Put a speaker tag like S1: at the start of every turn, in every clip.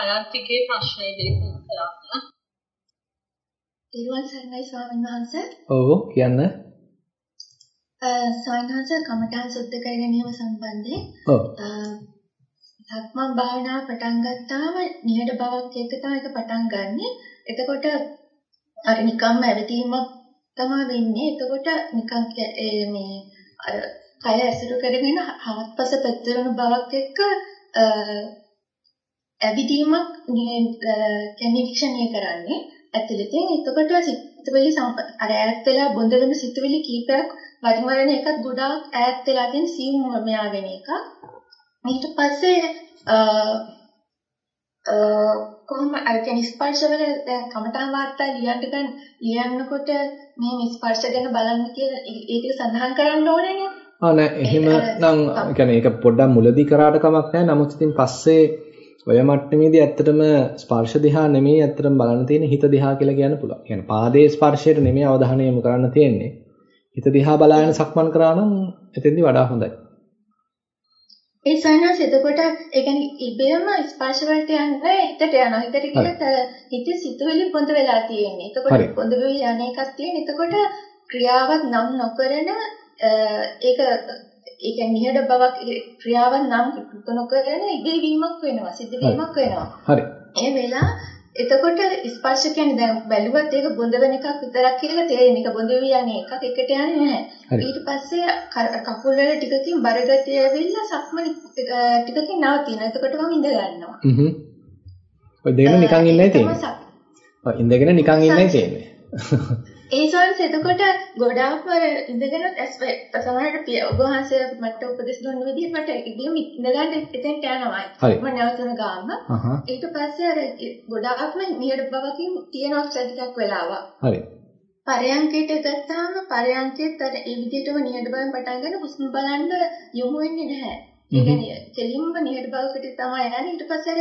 S1: හයන්තිගේ ප්‍රශ්නේ දෙක කරන්න.
S2: ඊළඟ සර්ණයි ස්වාමීන් වහන්සේ.
S3: ඔව් කියන්න.
S2: ස්වාමීන් වහන්සේ කමඨාන් සුද්ධ කර ගැනීම සම්බන්ධයෙන්
S3: ඔව්.
S2: සක්මන් භාවනාව පටන් ගත්තාම නිහඬ බවක් එක්ක තමයි ඒක පටන් ගන්නෙ. එතකොට අර නිකම්ම ඇවිදීමක් තමයි වෙන්නේ. එතකොට නිකන් මේ අර කය ඇසුරු කරගෙන හත්පස පැතිරෙන බවක් එක්ක ඇවිදීමක් කැනිවික්ෂණය කරන්නේ ඇතුළතින්. එතකොට සිතුවිලි අර ඈත් වෙලා බොඳ වෙන සිතුවිලි කීපයක් වරිමරණ එකත් ගොඩාක් ඈත් වෙලා තියෙන සියුම් මෙයාගෙන එක ඊට පස්සේ කොහොම අර කියන්නේ ස්පර්ශ වල දැන් කමඨාන් වාර්තා ලියන්න ගන්න ලියන්නකොට මේ ස්පර්ශ ගැන බලන්න කියලා ඒක සඳහන් කරන්න ඕනේනේ
S3: ආ නෑ එහෙම නම් කියන්නේ ඒක පොඩ්ඩක් මුලදී කරාට කමක් නෑ. නමුත් ඉතින් පස්සේ ඔය මට්ටමේදී ඇත්තටම ස්පර්ශ දිහා නෙමෙයි ඇත්තටම බලන්න තියෙන්නේ හිත දිහා කියලා කියන්න පුළුවන්. කියන්නේ පාදයේ ස්පර්ශයට නෙමෙයි අවධානය යොමු කරන්න තියෙන්නේ. හිත දිහා බලාගෙන සක්මන් කරා නම් එතෙන්දී වඩා හොඳයි.
S2: ඒ සයනස් එතකොට ඒ කියන්නේ ඉබේම ස්පර්ශ වලට යන්නේ හිතට යනවා. හිතට කියලා හිත සිතුවිලි පොඳ වෙලා තියෙන්නේ. එතකොට පොඳ වෙවි යන එකක් තියෙන. එතකොට ක්‍රියාවක් නම් නොකරන ඒක ඒ කියන්නේ නිහඬ බවක් ක්‍රියාවක් නම් නොකරන ඉබේ වීමක් වෙනවා. සිද්ධ වීමක් වෙනවා.
S3: හරි.
S2: ඒ වෙලා එතකොට ස්පර්ශ කියන්නේ දැන් බැලුවත් ඒක බොඳ වෙන එකක් විතරක් කියලා තේරෙන එක බොඳ වී යන්නේ එකක් එකට යන්නේ නැහැ. ඊට පස්සේ කකුල් වල ටිකකින් බරගතිය ඇවිල්ලා සක්මන ටිකකින් නවතිනවා. එතකොට මම ඉඳ ගන්නවා.
S3: හ්ම්. ඔය දෙන්න නිකන් ඉන්නයි තියෙන්නේ. ඉඳගෙන නිකන් ඉන්නයි තියෙන්නේ.
S2: ඒ සෝන්ස් එතකොට ගොඩාක් වර ඉඳගෙන සමහරට ඔබ වහන්සේ මට උපදෙස් දුන්න විදිහට මට ඉබේම ඉඳගන්න එතෙන්ට යනවා. මම නැවතුන ගාම. ඊට පස්සේ අර ගොඩාක්ම නිහඬ බවකින් තියෙනවා ටිකක් වෙලාවක්.
S3: හරි.
S2: පරයන්කයට ගත්තාම පරයන්කෙත් අර ඒ විදිහටම නිහඬ බවෙන් පටන් ගන්න හුස්ම බලන්න යොමු වෙන්නේ නැහැ. ඒ කියන්නේ කෙලින්ම නිහඬ බවකට තමයි යන්නේ. ඊට පස්සේ අර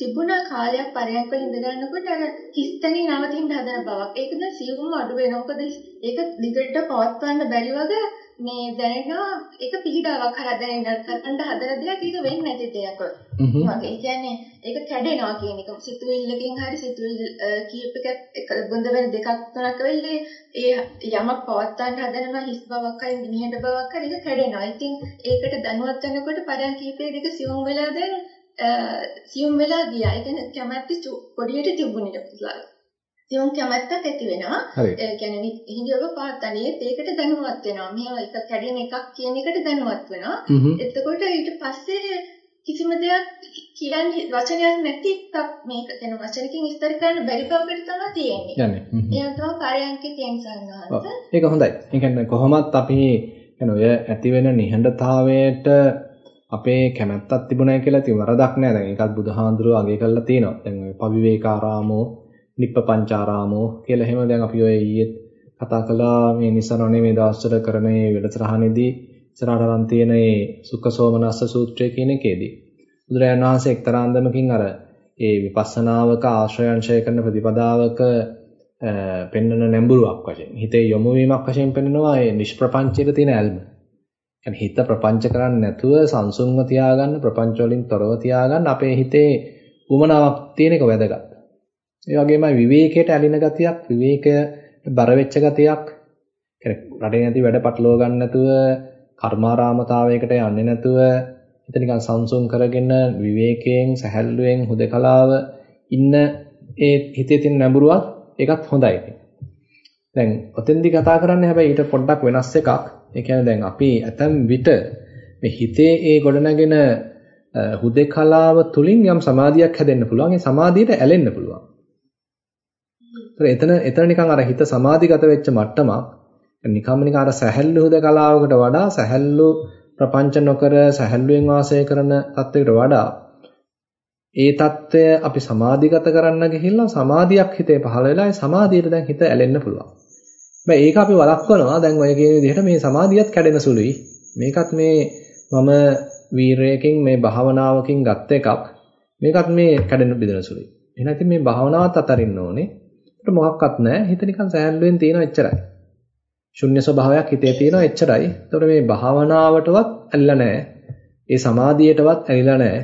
S2: තිබුණ කාලයක් පරයක් වල ඉඳ ගන්නකොට අර හිස්තනින් නවතින්න හදන බවක්. ඒක දැන් සියුම්ම අඩු වෙනවා. මොකද ඒක දිගට පවත්වන්න බැරි වගේ මේ දැනෙනවා ඒක පිළිඩාවක් හරහා දැනෙන්න කරන්න හදන දෙයක් ඒක වෙන්නේ නැති දෙයක්. වගේ කියන්නේ ඒක කැඩෙනවා කියන එක. සිතුවිල්ලකින් හරි සිතුවිල්ල කීප එකක් බඳ වෙන දෙකක් තුනක් වෙන්නේ ඒ යමක් පවත්වන්න හදනවා හිස් බවක් හරි නිහඬ බවක් හරි ඒක කැඩෙනවා. ඉතින් ඒකට දැනුවත් වෙනකොට පරයන් කීපේ දෙක සියුම් වෙලා දැන් සියුම් වෙලා ගියා. ඒ කියන්නේ කැමැත්ත පොඩියට තිබුණේ සියුම් කැමැත්තක් ඇති වෙනවා. ඒ කියන්නේ හිඳියව පාත්තනේ ඒකට දැනුවත් වෙනවා. මෙහෙම එක කැඩෙන එකක් කියන එකට දැනුවත් වෙනවා. එතකොට ඊට පස්සේ කිසිම දෙයක් කියන්නේ වචනයක් නැති මේක කියන වචනකින් විස්තර කරන්න බැරි බවකට තමයි තියෙන්නේ.
S3: යන්නේ.
S2: ඒ තමයි කාර්යයන්කේ තියෙන සන්නහස.
S3: ඒක හොඳයි. ඒ කියන්නේ කොහොමත් අපි කියන ඔය ඇති වෙන නිහඬතාවයට අපේ කැමැත්තක් තිබුණා කියලා ඉතින් වරදක් නෑ. දැන් ඒකත් බුදුහාඳුරෝ අගය කරලා තියෙනවා. දැන් ඔය පවිවේකාරාමෝ නිප්පපංචාරාමෝ කියලා එහෙම දැන් අපි ඔය ඊයේ කතා කළා මේ නිසරණේ මේ දවස්වල කරන මේ වැඩසටහනේදී ඉස්සරහට අරන් තියෙන මේ සුඛසෝමනස්ස සූත්‍රය කියන එකේදී බුදුරජාණන් වහන්සේ එක්තරා අන්දමකින් අර ඒ විපස්සනාවක ආශ්‍රයංශය කරන ප්‍රතිපදාවක පෙන්වන නැඹුරුවක් වශයෙන් හිතේ යොමු වීමක් වශයෙන් පෙන්වනවා ඒ නිෂ්ප්‍රපංචයට තියෙන ඇල්ම. يعني හිත ප්‍රපංච කරන්නේ නැතුව සංසුන්ව තියාගන්න ප්‍රපංච වලින් තොරව තියාගන්න අපේ හිතේ උමනාවක් තියෙන එක වැදගත්. ඒ වගේමයි විවේකයට ඇලින ගතියක්, විවේකයට බර වෙච්ච ගතියක්, රටේ නැති වැඩ පටලවා ගන්න නැතුව, කර්මාරාමතාවයකට යන්නේ නැතුව, හිත නිකන් සංසුන් කරගෙන විවේකයෙන්, සැහැල්ලුවෙන් හුදකලාව ඉන්න ඒ හිතේ තියෙන නැඹුරුවක් ඒකත් හොඳයි. දැන් ඔතෙන්දි කතා කරන්නේ හැබැයි ඊට පොඩ්ඩක් වෙනස් එකක්. ඒ කියන්නේ දැන් අපි ඇතම් විට මේ හිතේ ඒ ගොඩනගෙන හුදේකලාව තුලින් යම් සමාධියක් හැදෙන්න පුළුවන්. ඒ සමාධියට ඇලෙන්න පුළුවන්. එතන එතන නිකන් අර හිත සමාධිගත වෙච්ච මට්ටමක් නිකම්ම නිකන් අර සැහැල්ලු හුදකලාවකට වඩා සැහැල්ලු ප්‍රපංච නොකර සැහැල්ලුවෙන් වාසය කරන තත්වයකට වඩා ඒ తত্ত্বය අපි සමාධිගත කරන්න ගිහිල්ලා සමාධියක් හිතේ පහළ වෙලා ඒ සමාධියට දැන් හිත ඇලෙන්න පුළුවන්. හැබැයි ඒක අපි වළක්වනවා දැන් ඔය කියන විදිහට මේ සමාධියත් කැඩෙන සුළුයි. මේකත් මේ මම වීරයකින් මේ භාවනාවකින් ගත් එකක්. මේකත් මේ කැඩෙන බිඳෙන සුළුයි. එහෙනම් ඉතින් මේ භාවනාවත් අතරින්න ඕනේ. ඒකට මොකක්වත් නැහැ. හිත නිකන් සෑහලුවෙන් තියෙනවා එච්චරයි. ශුන්‍ය ස්වභාවයක් හිතේ තියෙනවා එච්චරයි. ඒතකොට මේ භාවනාවටවත් ඇලිලා නැහැ. ඒ සමාධියටවත් ඇලිලා නැහැ.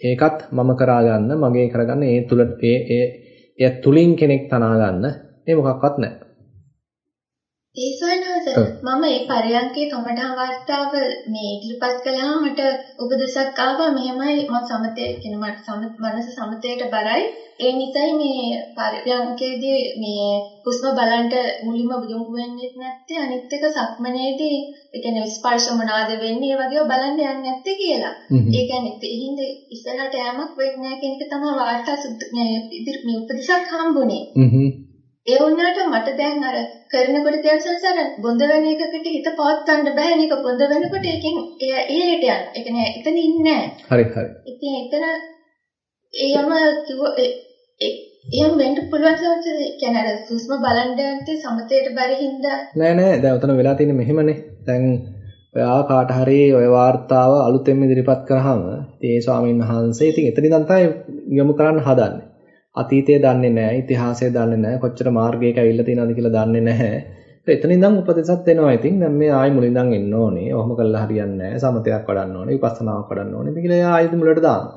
S3: ඒකත් මම කරා ගන්න, මගේ කරගන්න ඒ තුල ඒ ඒ ඒ තුලින් කෙනෙක් තනා ගන්න. ඒ මොකක්වත් නැහැ.
S2: ඒ සයනස මම ඒ පරයන්කේ කමඨා වාර්තාව මේ ඉදිරිපත් කළාම මට උපදේශක් ආවා. මෙහෙමයි මම සමතේ කියන මට මනස සමතේට බරයි. ඒ නිසයි මේ පරයන්කේදී මේ හුස්ම බලන්න මුලින්ම යොමු වෙන්නේ නැත්තේ. අනිත් එක සක්මනේදී ඒ කියන්නේ ස්පර්ශ මොනවාද වෙන්නේ ඒ වගේව බලන්න යන්නේ නැත්තේ කියලා. ඒ කියන්නේ ඉහිඳ ඉස්සරහට යamak වෙන්නේ නැහැ කියන එක තමයි වාර්තා සුද්ධ මේ ඉදිරි මේ උපදේශක් හම්බුනේ. ඒ වුණාට මට දැන් අර කරනකොට දැන් සංසාර බොඳ වෙන එකකට හිත පවත්වන්න බෑ නේක බොඳ වෙනකොට ඒකෙන් ඉහළට යන. ඒ කියන්නේ එතන ඉන්නේ නැහැ.
S3: හරි හරි.
S2: ඉතින් එතන එයම කිව්ව එයම වෙන්න පුළුවන් සංසාර කියන්නේ අර සුස්ම බලන්ඩන්ට සමතේට බැරිහින්ද
S3: නෑ නෑ දැන් උතන වෙලා තියෙන්නේ මෙහෙමනේ. දැන් ඔයා කාට හරි ඔය වார்த்தාව අලුතෙන් ඉදිරිපත් කරාම ඉතින් ඒ ස්වාමීන් වහන්සේ ඉතින් එතනින් තමයි යොමු කරන්න හදන්නේ. අතීතය දන්නේ නැහැ, ඉතිහාසය දන්නේ නැහැ, කොච්චර මාර්ගයක ඇවිල්ලා තියෙනවද කියලා දන්නේ නැහැ. එතන ඉඳන් උපදෙසක් දෙනවා. ඉතින් දැන් මේ ආයි මුලින් ඉඳන් එන්න ඕනේ. ඔහොම කළා හරියන්නේ නැහැ. සමතයක් වඩන්න ඕනේ, විපස්සනාවක් වඩන්න ඕනේ. ඉතින් කියලා එයා ආයෙත් මුලට දානවා.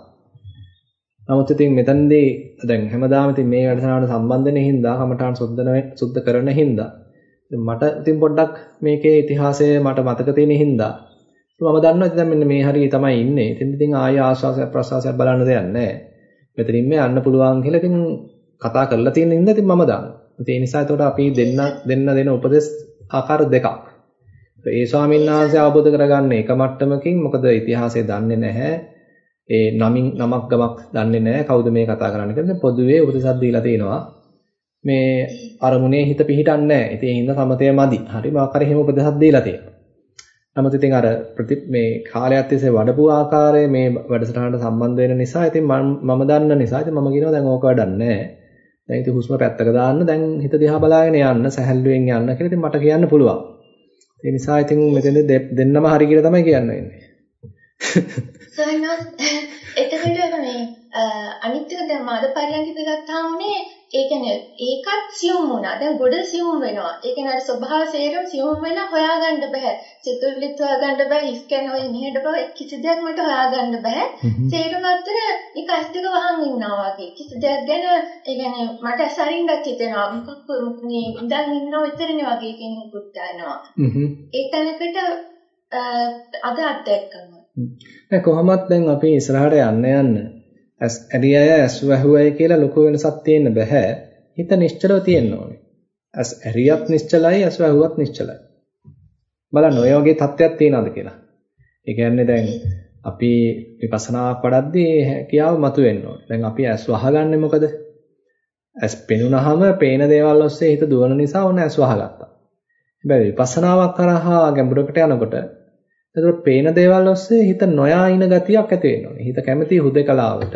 S3: නමුත් ඉතින් මෙතනදී දැන් හැමදාම ඉතින් මේ වැඩසටහනට සම්බන්ධ වෙන හින්දා කමඨාන් සුද්ධන සුද්ධ කරන හින්දා මට ඉතින් පොඩ්ඩක් මේකේ ඉතිහාසය මට මතක තියෙන හින්දා මම දන්නවා ඉතින් දැන් මෙන්න මේ හරිය තමයි ඉන්නේ. ඉතින් ඉතින් ආය ආශ්වාසය ප්‍රශ්වාසය බලන්න දෙයක් නැහැ. මෙතනින් මේ යන්න පුළුවන් කියලා ඉතින් කතා කරලා තියෙන ඉඳන් ඉතින් මම දානවා. ඒ නිසා ඒකට අපි දෙන්න දෙන්න දෙන උපදෙස් ආකාර දෙකක්. ඒ ස්වාමීන් වහන්සේ අවබෝධ කරගන්න එක මට්ටමකින් මොකද ඉතිහාසය දන්නේ නැහැ. ඒ නමින් නමක් ගමක් දන්නේ නැහැ කවුද මේ කතා කරන්නේ කියලා පොදුවේ උපදෙසක් දීලා තිනවා. මේ අරමුණේ හිත පිහිටන්නේ නැහැ. ඉතින් ඒ හින්දා සමතය මදි. හරි මාකර එහෙම උපදෙසක් දීලා තියෙනවා. නමුත් ඉතින් අර ප්‍රති මේ කාලයක් තිස්සේ වඩපු ආකාරය මේ වැඩසටහනට සම්බන්ධ වෙන නිසා ඉතින් මම දන්න නිසා ඉතින් මම කියනවා දැන් ඕක වැඩන්නේ නැහැ. දැන් ඉතින් හුස්ම පැත්තක දාන්න දැන් හිත දිහා බලාගෙන යන්න සැහැල්ලුවෙන් යන්න කියලා ඉතින් මට කියන්න පුළුවන්. ඒ නිසා ඉතින් මෙතෙන්ද දෙන්නම හරි කියලා තමයි කියන්න වෙන්නේ.
S2: සරණස් එතකොට මේ අනිත් එක දැන් මාද පරියන්කිත ගත්තාම උනේ ඒ කියන්නේ ඒකත් සියුම් වුණා. දැන් ගොඩ සියුම් වෙනවා. ඒ කියන්නේ අර ස්වභාව සේරම සියුම් වෙලා හොයාගන්න බෑ. සිතුවිලිත් හොයාගන්න බෑ. හිස් කියන්නේ ඔය නිහඬ බව කිසි දෙයක් මට හොයාගන්න බෑ. සේරම අතර නික අස් දෙක වහන් ඉන්නවා වගේ. කිසි දෙයක් ගැන ඒ කියන්නේ මට අසරින්වත් හිතෙනවා. මොකක් මේ ඉඳන් ඉන්නව විතරනේ වගේ කෙනෙකුත් ගන්නවා. ඒ තැනකට අද අත්දැක්කම.
S3: දැන් කොහොමත් දැන් අපි ඉස්සරහට යන්න යන්න ඇස් ඇරියය ඇස් වැහුවයි කියලා ලොකු වෙනසක් තියෙන්න බෑ. හිත නිශ්චලව තියෙන්න ඕනේ. ඇස් ඇරියත් නිශ්චලයි ඇස් වැහුවත් නිශ්චලයි. බලන්න ඔය වගේ තත්ත්වයක් තියෙනවද කියලා. ඒ කියන්නේ දැන් අපි විපස්සනාවක් වඩද්දී හැකියාව මතුවෙන්න ඕනේ. දැන් අපි ඇස් වහගන්නේ මොකද? ඇස් පෙනුනහම පේන දේවල් ඔස්සේ හිත දුවන නිසා ඕන ඇස් වහගත්තා. හැබැයි විපස්සනාවක් කරහා ගැඹුරකට යනකොට එතකොට පේන දේවල් ඔස්සේ හිත නොයා ඉන ගතියක් ඇති වෙන්න ඕනේ. හිත කැමති හුදකලාවට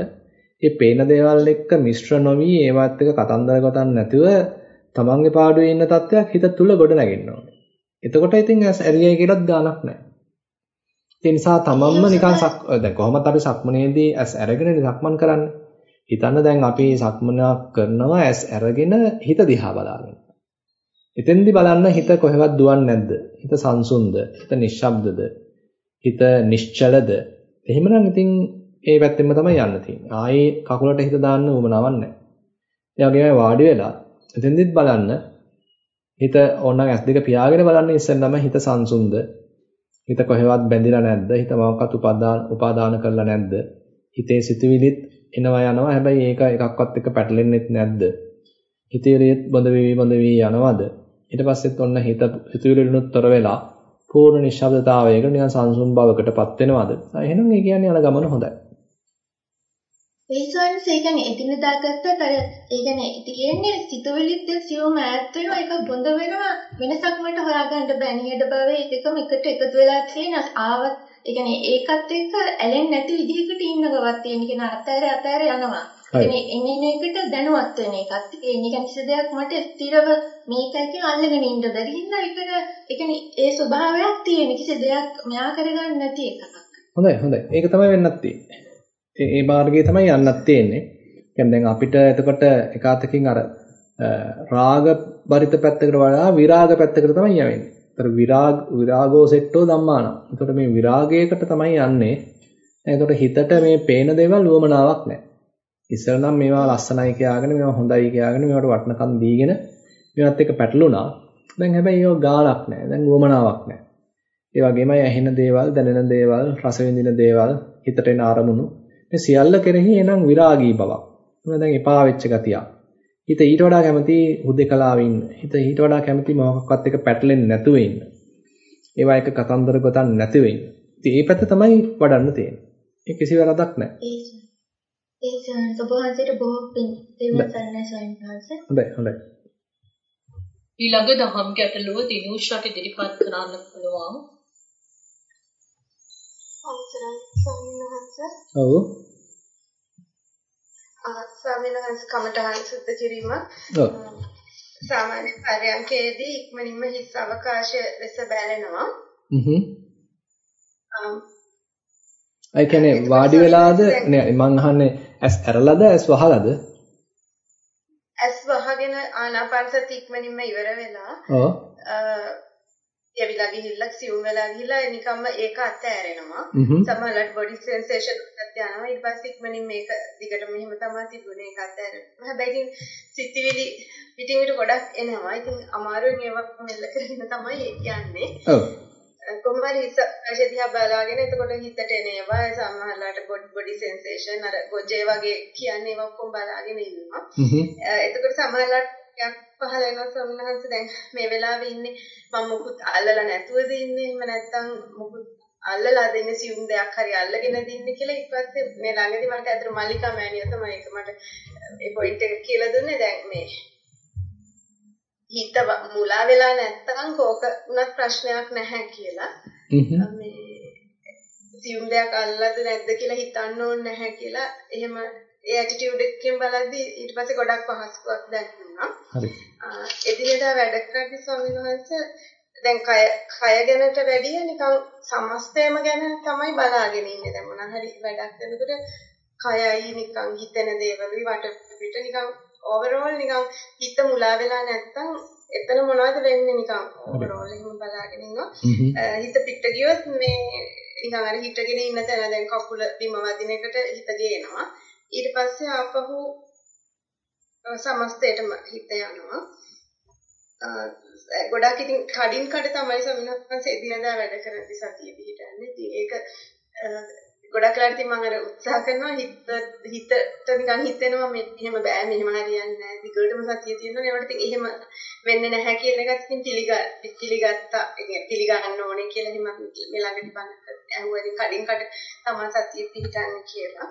S3: ඒ පේන දේවල් එක්ක මිශ්‍ර නොවි ඒවත් එක්ක කතන්දර ගොතන්න නැතුව තමන්ගේ පාඩුවේ ඉන්න තත්ත්වයක් හිත තුල ගොඩ නැගෙන්න ඕනේ. එතකොට ඉතින් ඇස් ඇරියයි කියලාත් ගානක් නැහැ. ඒ නිසා තමන්ම නිකන් සක් දැන් කොහොමද අපි සක්මනේදී ඇස් අරගෙන සක්මන් කරන්නේ? හිතන්න දැන් අපි සක්මනක් කරනවා ඇස් අරගෙන හිත දිහා බලාගෙන. එතෙන්දි බලන්න හිත කොහෙවත් දුවන්නේ නැද්ද? හිත සංසුන්ද? හිත නිශ්ශබ්දද? හිත නිශ්චලද? එහෙමනම් ඉතින් ඒ පැත්තෙන්ම තමයි යන්න තියෙන්නේ. ආයේ කකුලට හිත දාන්න උවමනාවක් නැහැ. ඒ වගේම වාඩි වෙලා එතෙන්දිත් බලන්න හිත ඕනනම් ඇස් දෙක පියාගෙන බලන්න ඉස්සෙල්ලාම හිත සංසුන්ද? හිත කොහෙවත් බැඳිලා නැද්ද? හිත මොකක්වත් උපාදාන උපාදාන කරලා නැද්ද? හිතේ සිතුවිලිත් එනවා යනවා. හැබැයි ඒක එකක්වත් එක්ක පැටලෙන්නෙත් නැද්ද? හිතේ බඳ වෙවි බඳ වෙවි යනවද? ඊට පස්සෙත් ඔන්න හිත හිතුවිලිනුත් තොර වෙලා පූර්ණ නිශ්ශබ්දතාවයකට නිකන් සංසුන් බවකටපත් වෙනවද? එහෙනම් ඒ කියන්නේ යන ගමන හොඳයි.
S2: ඒ සෝන්ස් ඒ කියන්නේ එදිනදා ගත්තත් අර ඒ කියන්නේ තියෙන්නේ සිතුවිලිත් සියුම් ඈත් වෙනවා ඒක බොඳ වෙනවා වෙනසක් මට හොයාගන්න බෑ නිහඬ බවේ එකම එකට එකතු වෙලා තියෙන ආවත් ඒ කියන්නේ ඒකත් එක්ක ඇලෙන්නේ නැති විදිහකට ඉන්න ගවත් තියෙන කියන අතෑර අතෑර යනවා. ඒ එන්නේ එකට දැනුවත් වෙන එකත් ඒ නිකන් කිසි දෙයක් මට ස්ථිරව මේකයි අල්ලගෙන ඉන්න බැරි හින්දා ඒකට ඒ කියන්නේ ඒ ස්වභාවයක් තියෙන කිසි දෙයක් මෙයා කරගන්න නැති එකක්.
S3: හොඳයි හොඳයි. ඒක තමයි වෙන්නත් තියෙන්නේ. ඒ මාර්ගයේ තමයි යන්නත් තියෙන්නේ. කියන්නේ දැන් අපිට එතකොට එක අතකින් අර රාග බරිත පැත්තකට වඩා විරාග පැත්තකට තමයි යවෙන්නේ. ඒතර විරාග විරාගෝ සෙට්ටෝ ධම්මාන. එතකොට මේ විරාගයකට තමයි යන්නේ. එතකොට හිතට මේ පේන දේවල් උවමනාවක් නැහැ. ඉස්සර නම් මේවා ලස්සනයි කියාගෙන මේවා හොඳයි කියාගෙන මේවට වටිනකම් දීගෙන මේවත් එක්ක පැටළුණා. දැන් හැබැයි ඒව ගාලක් නැහැ. දැන් උවමනාවක් නැහැ. ඒ වගේමයි ඇහෙන දේවල්, දැනෙන දේවල්, රස විඳින දේවල්, හිතට එන අරමුණු මේ සියල්ල කෙරෙහි එනම් විරාගී බවක්. මොකද දැන් එපා වෙච්ච ගතියක්. හිත ඊට වඩා කැමති හුදේකලාවේ ඉන්න. හිත ඊට වඩා කැමති මොකක්වත් එක පැටලෙන්නේ නැතුව ඉන්න. ඒවා එක කතන්දර ගොතන්න නැතිව ඉන්න. ඉතින් මේ පැත්ත තමයි වඩන්න තියෙන්නේ. ඒ කිසි වැරදක් නැහැ.
S4: ඒ සබහන්සේට බොහෝ පින් දෙවියන් සරණයි ස්වාමීන් වහන්සේ.
S3: හොඳයි හොඳයි.
S1: ඊළඟ දහම් ගැටලුව දිනුෂ්ට ඉදිරිපත් කරන්න පුළුවන්.
S4: අවසරයි ස්වාමීන් වහන්සේ.
S3: ඔව්.
S4: ස්වාමීන් වහන්සේ කමඨහන් සුද්ධ කිරීම.
S3: ඔව්.
S4: සාමාන්‍ය පරයන්කේදී ඉක්මනින්ම හිස් අවකාශය ලෙස බැලෙනවා.
S3: හ්ම්. ඒ කියන්නේ වාඩි වෙලාද නෑ මං අහන්නේ ඇස් ඇරලාද ඇස් වහලාද?
S4: ඇස් වහගෙන ආනාපාන සති ඉක්මනින්ම ඉවර වෙලා
S3: ඔව්.
S4: එවිලා ගිහිල්ලා සිවුම් වෙලා ගිහිල්ලා නිකම්ම ඒක අතෑරෙනවා. සමහරවිට බොඩි සෙන්සේෂන් එකක් යනවා. ඊට පස්සේ ඉක්මනින් මේක දිගටම මෙහෙම තමයි තිබුණේ ඒක අතෑරෙනවා. හැබැයි ඉතින් සිතිවිලි පිටින් පිට ගොඩක් එනවා. ඉතින් අමාරුවෙන් ඒවත් මෙල්ල කරගෙන තමයි යන්නේ.
S3: ඔව්.
S4: කොහොමද හිත දිහා බලාගෙන එතකොට හිතට එන ඒවා සමහරලාට බොඩි සෙන්සේෂන් අර ගොජේ වගේ කියන්නේ ඒවා ඔක්කොම බලාගෙන ඉන්නවා. එතකොට සමහරලාට යක් පහල වෙනවා. සම්හංශ දැන් මේ වෙලාවේ ඉන්නේ මම මුකුත් අල්ලලා නැතුවද ඉන්නේ? එහෙම නැත්නම් මුකුත් අල්ලලා දෙන්න සියුම් දෙයක් හරි අල්ලගෙන දින්නේ කියලා ඊට පස්සේ මේ ළඟදී මට අතර මල්ලිකා මෑණිය තමයි ඒක මට ඒ පොයින්ට් එක කියලා දුන්නේ. දැන් මේ හිත මුලා වෙලා නැත්තම් කෝක උනත් ප්‍රශ්නයක් නැහැ කියලා. මේ සියුම් දෙයක් අල්ලද නැද්ද කියලා හිතන්න ඕනේ නැහැ කියලා එහෙම ඒ ඇටිටියුඩ් එකකින් බලද්දී ඊට පස්සේ ගොඩක් පහසුවක් දැනුණා.
S3: හරි.
S4: එදිනෙදා වැඩ කරද්දී ස්වාමීන් වහන්සේ දැන් කය කය ගැනට වැඩිය නිකන් සමස්තයම ගැන තමයි බලාගෙන ඉන්නේ. දැන් මොනවා හරි වැඩක් කරනකොට කයයි නිකන් හිතෙන දේවලුයි වට පිට නිකන් ඕවරෝල් නිකන් හිත මුලා වෙලා නැත්තම් එතන මොනවද වෙන්නේ නිකන් ඕවරෝල් එහෙම බලාගෙන ඉන්නවා. හිත පිට ගියොත් මේ නිකන් අර හිටගෙන ඉන්න තැන දැන් කකුල බිම වදින එකට හිත ගේනවා. ඊට පස්සේ ආපහු සමස්තයටම හිත යනවා. ගොඩක් ඉතින් කඩින් කඩ තමයි සමිනත්පස් එදිනදා වැඩ කරද්දි සතිය පිටන්නේ. ඉතින් ඒක ගොඩක් වෙලාවට ඉතින් මම අර උත්සාහ කරනවා හිත හිතට නිකන් හිතෙනවා මේ එහෙම බෑ මෙහෙම හරියන්නේ නැහැ. දිගටම සතිය තියෙනවා. ඒවට ඉතින් එහෙම වෙන්නේ නැහැ කියන එකත් ඉතින් පිළිගත්තා. ඒ පිළිගන්න ඕනේ කියලා හිම මේ ළඟදී බන්න ඇහුවා කඩින් කඩ තමයි සතිය පිටන්නේ කියලා.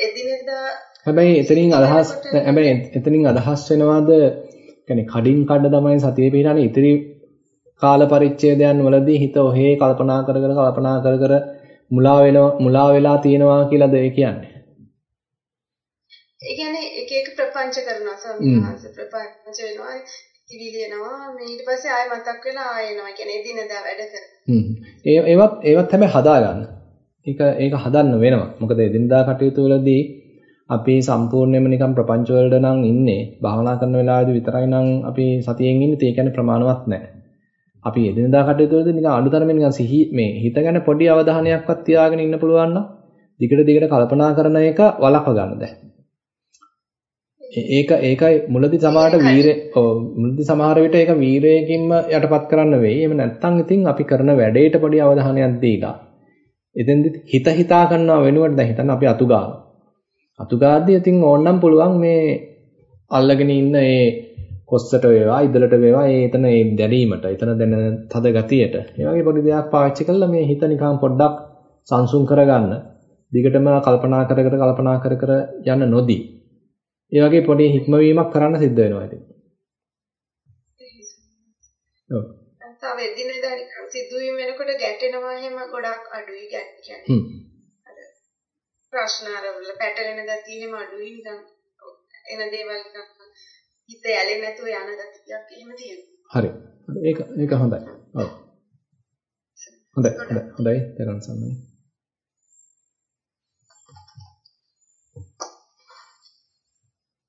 S4: එදිනෙදා
S3: හැබැයි එතනින් අදහස් හැබැයි එතනින් අදහස් වෙනවාද කියන්නේ කඩින් කඩ තමයි සතිය පිටන්නේ ඉතිරි කාල පරිච්ඡේදයන් වලදී හිත ඔහේ කල්පනා කර කර කල්පනා කර කර මුලා වෙනවා මුලා වෙලා තියෙනවා කියලාද ඒ කියන්නේ?
S4: ඒ කියන්නේ එක එක ප්‍රපංච කරනවා වහන්සේ ප්‍රපංච වෙනවා කිවිලි එනවා මේ ඊට පස්සේ ආයෙ මතක් වෙලා ආයෙ එනවා කියන්නේ එදිනදා වැඩ කර.
S3: හ්ම්. ඒවත් ඒවත් හැබැයි හදා ගන්න. ඒක ඒක හදන්න වෙනවා. මොකද එදිනදා කටයුතු වලදී අපි සම්පූර්ණයෙන්ම නිකන් ප්‍රපංච වලට නම් ඉන්නේ භාවනා කරන වෙලාවේදී විතරයි නම් අපි සතියෙන් ඉන්නේ ඒ කියන්නේ ප්‍රමාණවත් නැහැ. අපි එදිනදා කටයුතු වලදී නිකන් අඩුතරමේ නිකන් සිහි මේ හිත ගැන පොඩි අවධානයක්වත් තියාගෙන ඉන්න පුළුවන් නම් දිගට දිගට කල්පනා කරන එක වළක්ව ගන්න දැන්. ඒක ඒකයි මුලදී සමහරට වීරය මුලදී සමහර විට ඒක වීරයකින්ම යටපත් කරන්න වෙයි. එහෙම නැත්නම් ඉතින් අපි කරන වැඩේට පොඩි අවධානයක් දීලා එතෙන්දි හිත හිතා කරනවා වෙනුවට දැන් හිතන්න අපි අතු ගන්නවා. අතු ගාද්දී ඉතින් ඕනනම් පුළුවන් මේ අල්ලගෙන ඉන්න ඒ කොස්සට වේවා ඉදලට වේවා ඒ එතන ඒ දැරීමට එතන දැනෙන තද ගතියට. ඒ වගේ පොඩි දෙයක් පාවිච්චි කළා මේ හිත නිකන් පොඩ්ඩක් සංසුන් කරගන්න. දිගටම කල්පනා කර කර කල්පනා කර කර යන්න නොදී. ඒ වගේ පොඩි හික්මවීමක් කරන්න සිද්ධ වෙනවා ඉතින්. ඔව්.
S4: තව එදිනෙදා සිදුවීම් වෙනකොට ගැටෙනවා එහෙම ගොඩක් අඩුයි කියන්නේ. අර ප්‍රශ්න අරවල පැටලෙන ගතිය එහෙම අඩුයි නිකන් එන දේවල් නිකන් හිත ඇලෙන්නේ නැතුව යන ගතියක් එහෙම තියෙනවා.
S3: හරි. ඒක ඒක හොඳයි. ඔව්. හොඳයි හොඳයි තේරුම් ගන්න.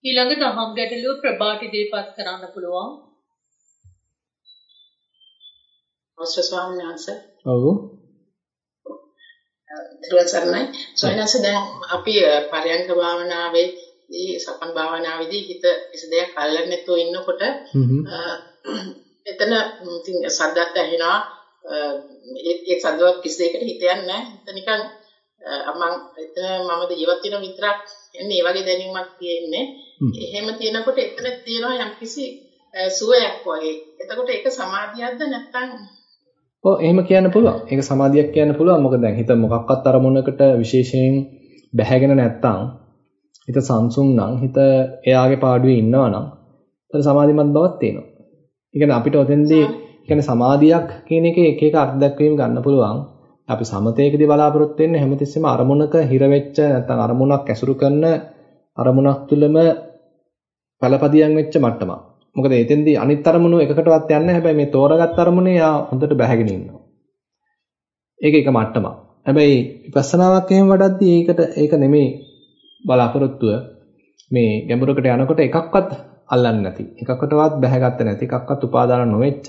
S1: ඊළඟ දහම් ගැටලුව ප්‍රභාට ඉදිරිපත් කරන්න පුළුවන්.
S5: අවශ්‍ය ස්වාමීන් වහන්සේ.
S3: ඔව්.
S5: තිරුවන් සරණයි. සොයනස දැන් අපි පරයන්ක භාවනාවේ දී සපන් භාවනාවේදී හිත කිසි දෙයක් අල්ලන්නේ නැතුව ඉන්නකොට එතන ඉතින් සද්දත් ඇහෙනවා ඒ ඒ සද්දවත් කිසි දෙයකට හිත යන්නේ නැහැ. හිත නිකන් මම එතන මමද ජීවත් වෙන විතරක් එන්නේ ඒ වගේ දැනීමක් තියෙන්නේ. එහෙම තියෙනකොට එතන තියෙනවා යම්කිසි සුවයක් වගේ. එතකොට ඒක සමාධියක්ද නැත්නම්
S3: ඔව් එහෙම කියන්න පුළුවන්. ඒක සමාධියක් කියන්න පුළුවන්. මොකද දැන් හිත මොකක්වත් අරමුණකට විශේෂයෙන් බැහැගෙන නැත්තම් හිත සංසුන් නම් හිත එයාගේ පාඩුවේ ඉන්නවා නම් එතන සමාධිමත් බවක් තියෙනවා. ඒ කියන්නේ අපිට ඔතෙන්දී කියන්නේ සමාධියක් කියන එකේ එක එක අර්ථ දක්වීම් ගන්න පුළුවන්. අපි සමතේකදී බලාපොරොත්තු වෙන්නේ හැමතිස්සෙම අරමුණක හිර වෙච්ච නැත්නම් අරමුණක් ඇසුරු කරන අරමුණක් තුළම පළපදියම් වෙච්ච මට්ටමක්. මොකද එතෙන්දී අනිත් අරමුණු එකකටවත් යන්නේ නැහැ. හැබැයි මේ තෝරගත් අරමුණේ යා හොඳට බැහැගෙන ඉන්නවා. ඒක එක මට්ටමක්. හැබැයි විපස්සනාවක් එහෙම වඩද්දී ඒකට ඒක නෙමෙයි බලාපොරොත්තුව මේ ගැඹුරකට යනකොට එකක්වත් අල්ලන්නේ නැති. එකකටවත් බැහැගත්තේ නැති. එකක්වත් උපාදාන නොවෙච්ච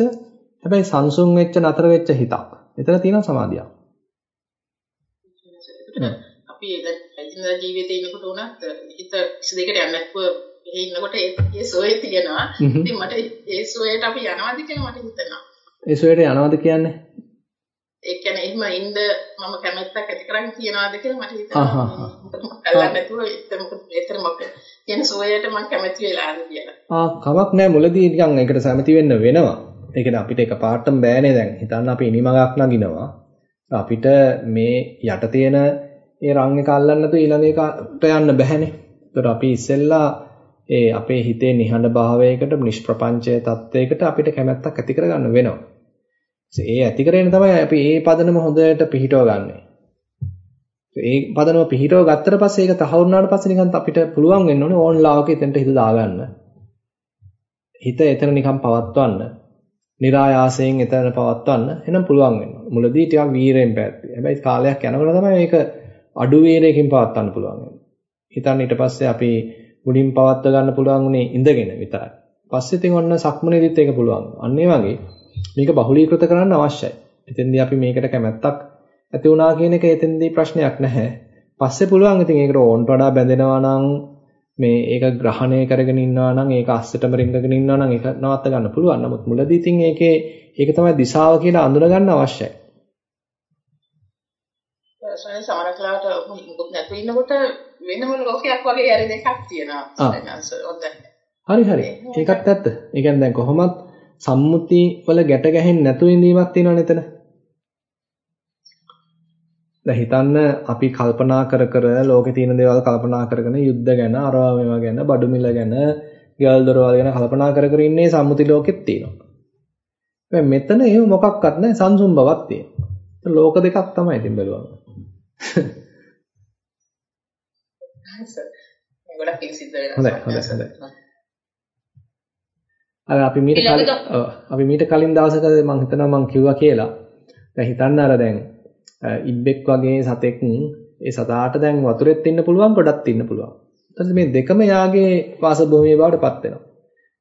S3: හැබැයි සංසුන් වෙච්ච නතර වෙච්ච හිතක්. එතන තියෙන සමාධියක්.
S5: අපි දැන් එදිනදා ජීවිතේ ඉන්නකොට උනත් හිත කිසි දෙයකට යන්නේ නැතුව එහෙ ඉන්නකොට ඒ සෝයේ තියෙනවා. ඉතින් මට ඒ සෝයට අපි යනවාද කියලා මට හිතෙනවා.
S3: ඒ සෝයට යනවාද කියන්නේ?
S5: ඒ කියන්නේ එහෙම ඉන්න මම කැමැත්තක් ඇති කරන් තියනවාද කියලා මට හිතෙනවා. කල්ලා නැතුව එතන එතන මොකද කියන සෝයට මම කැමැති වෙලාද කියලා.
S3: ආ කමක් නැහැ මුලදී නිකන් ඒකට සැමති වෙන්න වෙනවා. ඒ කියන්නේ අපිට එකපාරටම බෑනේ දැන් හිතන්න අපි ඉනිමගක් නගිනවා. අපිට මේ යට තියෙන ඒ රං එක අල්ලන්න නැතුව ඊළඟ එකට යන්න බෑනේ. ඒතර අපි ඉස්සෙල්ලා ඒ අපේ හිතේ නිහඬ භාවයකට නිෂ්ප්‍රපංචය තත්වයකට අපිට කැමැත්තක් ඇති කරගන්න වෙනවා. ඒ ඇති කරගෙන තමයි අපි මේ පදනම හොඳට පිහිටව ගන්නෙ. ඒ පදනම පිහිටව ගත්තට පස්සේ ඒක තහවුරු වුණාට පස්සේ නිකන් අපිට පුළුවන් වෙන්න ඕනේ ඕන්ලාවක එතනට හිත දාගන්න. හිත එතන නිකන් පවත්වන්න. નિરાයාසයෙන් එතන පවත්වන්න එහෙනම් පුළුවන් වෙනවා. මුලදී ටිකක් වීරයෙන් පැවැත්වි. හැබැයි කාලයක් යනකොට තමයි මේක අඩු වීරයකින් පවත්වන්න පුළුවන් වෙන්නේ. හිතන්න ඊට පස්සේ අපි මුලින් පවත්ව ගන්න පුළුවන් උනේ ඉඳගෙන විතරයි. පස්සේ තින් ඔන්න සක්මනේදීත් ඒක පුළුවන්. අන්න ඒ වගේ මේක බහුලීකృత කරන්න අවශ්‍යයි. එතෙන්දී අපි මේකට කැමැත්තක් ඇති වුණා කියන එක එතෙන්දී ප්‍රශ්නයක් නැහැ. පස්සේ පුළුවන් ඉතින් ඒකට ඕන්ට වඩා බැඳෙනවා නම් මේ ඒක ග්‍රහණය කරගෙන ඉන්නවා නම් ඒක අස්සටම රිංගගෙන ඉන්නවා නම් ඒක නවත්ත ගන්න පුළුවන්. නමුත් මුලදී ඉතින් ඒකේ ඒක තමයි දිශාව කියලා අඳුන ගන්න අවශ්‍යයි.
S5: සමහර සමහරట్లాට මුකුත් නැතුව ඉන්නකොට වෙනම ලෝකයක් වගේ යරි දෙකක් තියෙනවා.
S3: හරි හරි. ඒකත් ඇත්ත. ඒ කියන්නේ දැන් කොහොමත් සම්මුති වල ගැට ගැහෙන්නේ නැතුව ඉඳීමක් තියෙනවනේ එතන. දැන් හිතන්න අපි කල්පනා කර කර ලෝකේ තියෙන දේවල් කල්පනා කරගෙන යුද්ධ ගැන, අරවා මේවා ගැන, බඩු මිල ගැන, ගෙවල් දොරවල් ගැන කල්පනා කර කර ඉන්නේ සම්මුති ලෝකෙත් තියෙනවා. හැබැයි මෙතන එහෙම මොකක්වත් නැහැ සංසුම් බවක් තියෙනවා. ලෝක දෙකක් තමයි ඉතින් බැලුවම.
S5: ගොඩක් පිළිසිද්ධ වෙනවා.
S3: අර අපි මීට කලින් අපි මීට කලින් දවසක මම හිතනවා මම කිව්වා කියලා. දැන් හිතන්න අර දැන් ඉබ්බෙක් වගේ සතෙක් ඒ සතාට දැන් වතුරෙත් ඉන්න පුළුවන් ගොඩක් ඉන්න පුළුවන්. ඊට මේ දෙකම යාගේ වාසභූමිය බවට පත් වෙනවා.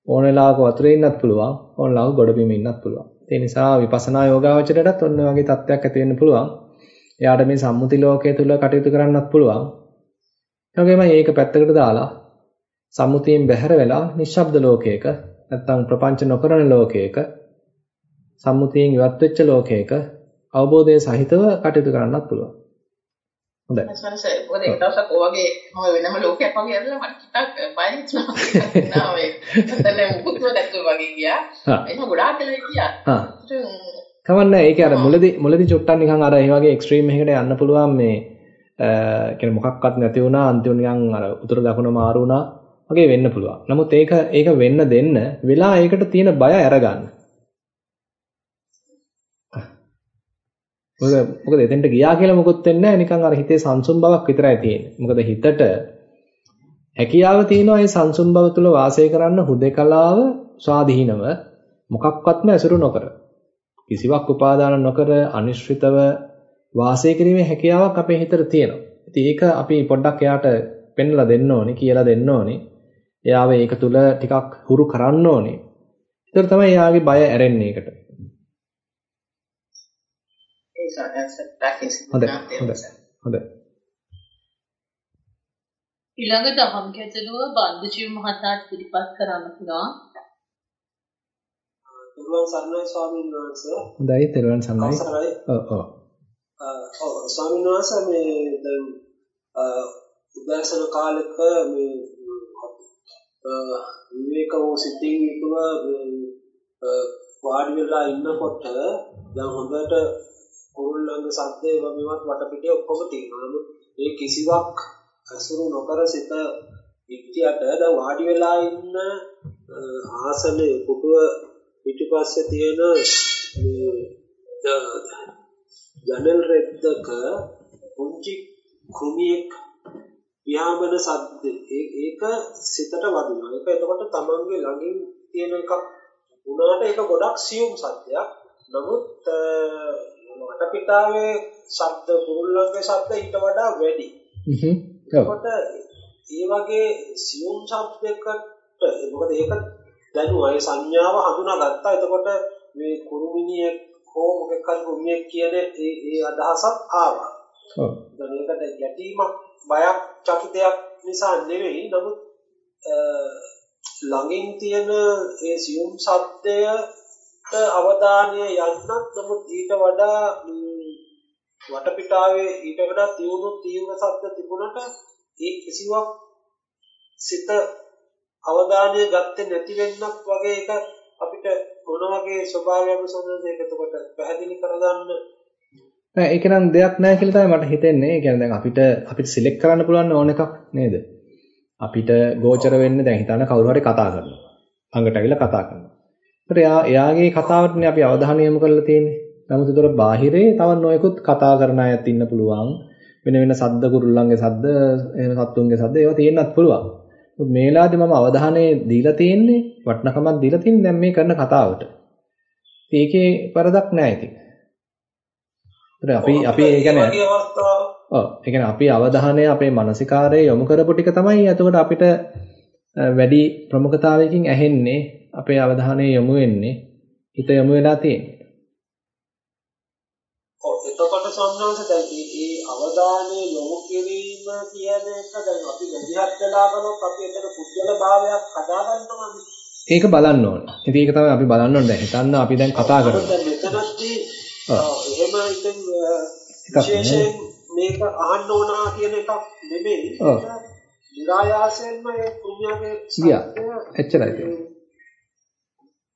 S3: ඕන වෙලාවක වතුරේ ඉන්නත් පුළුවන්, ඕන වෙලාවක ගොඩ බිම ඉන්නත් පුළුවන්. ඒ නිසා විපස්සනා යෝගාවචරයටත් ඔන්න වගේ තත්ත්වයක් ඇති වෙන්න පුළුවන්. එයාට මේ සම්මුති ලෝකයේ තුල කටයුතු කරන්නත් පුළුවන්. ඒ වගේම මේක පැත්තකට දාලා සම්මුතියෙන් බැහැර වෙලා නිශ්ශබ්ද ලෝකයක නැත්තම් ප්‍රපංච නොකරන ලෝකයක සම්මුතියෙන් ඉවත් වෙච්ච ලෝකයක අවබෝධය සහිතව කටයුතු කරන්නත් පුළුවන්. හොඳයි.
S5: ඔය එක දවසක් ඔයගේ මම වෙනම ලෝකයක් වගේ ඇදලා මට ටිකක් බය හිතුණා. නා ඔය දැන් මුකුත්ම දැක්කෝ වගේ ගියා. එහෙනම් ගොඩාක් වෙලා ගියා.
S3: හා. කවන්නේ ඒක අර මුලදී මුලදී චුට්ටක් නිකන් අර ඒ වගේ එක්ස්ට්‍රීම් එකකට යන්න පුළුවන් මේ කියන්නේ මොකක්වත් නැති වුණා අන්තිම නිකන් අර උතුර දකුණ මාරු වුණා වගේ වෙන්න පුළුවන්. නමුත් ඒක ඒක වෙන්න දෙන්න වෙලා ඒකට තියෙන බය අරගන්න. මොකද මොකද එතෙන්ට ගියා කියලා මොකුත් වෙන්නේ නැහැ නිකන් අර හිතේ සංසුම් බවක් විතරයි තියෙන්නේ. මොකද හිතට හැකියාව තියෙනවා මේ සංසුම් බව තුළ වාසය කරන්න හුදේකලාව ස්වාධීනව මොකක්වත්ම ඇසුරු නොකර. කිසිවක් උපාදාන නොකර අනිශ්චිතව වාසය කිරීමේ හැකියාවක් අපේ හිතට තියෙනවා. ඉතින් ඒක අපි පොඩ්ඩක් එයාට පෙන්ලා දෙන්න ඕනේ කියලා දෙන්න ඕනේ. එයාව ඒක තුල ටිකක් හුරු කරන්න ඕනේ. ඒතර තමයි එයාගේ බය ඇරෙන්නේ ඒකට. හොඳයි හොඳයි හොඳයි.
S1: ඊළඟ දහම් කැටලුව බන්දජීව මහතාට ඉදිරිපත් කරන්න පුළුවන්.
S6: තුරුවන් සරණයි ස්වාමීන් වහන්සේ.
S3: හොඳයි, තෙරුවන් සරණයි. ඔව් ඔව්.
S6: ඔව් ස්වාමීන් වහන්සේ මේ දැන් උදෑසන කාලෙක මේ විවේක වූ සිතින් යුතුව වාඩි වෙලා ඉන්නකොට දැන් හොඳට කුරුල්ලන්ගේ සද්දේ වමවත් වටපිටේ ඔක්කොම තියෙනවා. නමුත් ඒ කිසිවක් අසුරු නොකර සිත ඉක්තියට දැන් වාඩි වෙලා ඉන්න ආසනයේ පුටුව පිටිපස්සේ තියෙන මේ ජනල් රෙද්දක පුංචි කුමියෙක් පියාඹන සද්ද ඒක සිතට වදිනවා. ඒක එතකොට තමන්ගේ ළඟින් තියෙන එකක් වුණාට ඒක ගොඩක් සියුම් සද්දයක්. නමුත් වටපිටාවේ ශබ්ද කුරුල්ලන්ගේ ශබ්ද ඊට වඩා වැඩි.
S3: හ්ම්.
S6: එතකොට ඒ වගේ සියුම් ශබ්දයකට මොකද ඒක දැනුවා ඒ සංඥාව හඳුනාගත්තා. එතකොට මේ කුරුමිනියෙක් හෝ මොකක් හරි කුරුමියෙක් කියන ඒ ඒ අදහසක් ආවා.
S3: ඔව්.
S6: ඒකට ගැටීමක් බයක් චකිතයක් නිසා නෙවෙයි. නමුත් ළඟින් තියෙන ඒ සියුම් ශබ්දයට අවධානය යන්නත් නමුත් ඊට වඩා වටපිටාවේ ඊට වඩා තියුණු තීව්‍ර ශබ්ද තිබුණට ඒ කිසිවක් සිත අවධානය ගත්තේ නැති වෙන්නත් වගේ එක අපිට මොන වගේ ස්වභාවයක් සොඳන දෙයක් එතකොට පැහැදිලි කරගන්න
S3: නෑ ඒක නම් දෙයක් නෑ කියලා තමයි මට හිතෙන්නේ. ඒ කියන්නේ දැන් අපිට අපිට සිලෙක්ට් කරන්න පුළුවන් ඕන එකක් නේද? අපිට ගෝචර වෙන්නේ දැන් හිතන්න කවුරු හරි කතා කරනවා. අඟට ඇවිල්ලා කතා කරනවා. එයා එයාගේ කතාවටනේ අපි අවධානය යොමු කරලා තියෙන්නේ. නමුත් ඒතර බාහිරේ තව නොයෙකුත් කතා කරන අයත් ඉන්න පුළුවන්. වෙන වෙන සද්ද කුරුල්ලන්ගේ සද්ද, එහෙම සත්තුන්ගේ සද්ද ඒවා තියෙන්නත් පුළුවන්. මොකද මේ වෙලාවේදී මම අවධානය දීලා තියෙන්නේ වටිනකමක් දීලා තියෙන්නේ දැන් මේ කරන කතාවට. ඒකේ වරදක් නෑ ඉතින්. ඒතර අපි අපි ඒ කියන්නේ ඔව් ඒ කියන්නේ අපි අවධානය අපේ මානසිකාරය යොමු කරපු ටික තමයි එතකොට අපිට වැඩි ප්‍රමුඛතාවයකින් ඇහෙන්නේ අපේ අවධානය යොමු වෙන්නේ හිත යොමු වෙලා තියෙන්නේ.
S6: ඔව් එතකොට සම්මාස දැන් මේ අවධානය යොමු කිරීම කියන එක දැන් අපි වැඩිහත් වෙලා කරනොත් අපි එතන පුද්ගල භාවයක් හදාගන්නවානේ.
S3: ඒක බලන්න ඕනේ. ඉතින් ඒක තමයි අපි බලන්න ඕනේ. හිතන්න අපි දැන් කතා කරනවා.
S6: දැන් මෙතනදී එහෙම ඉතින් විශේෂයෙන් මේක අහන්න ඕනා කියන එකක් නෙමෙයි.
S3: ඔව්.
S6: නිරායාසයෙන්ම ඒ කුණ්‍යාගේ
S3: ගියා. එච්චරයි.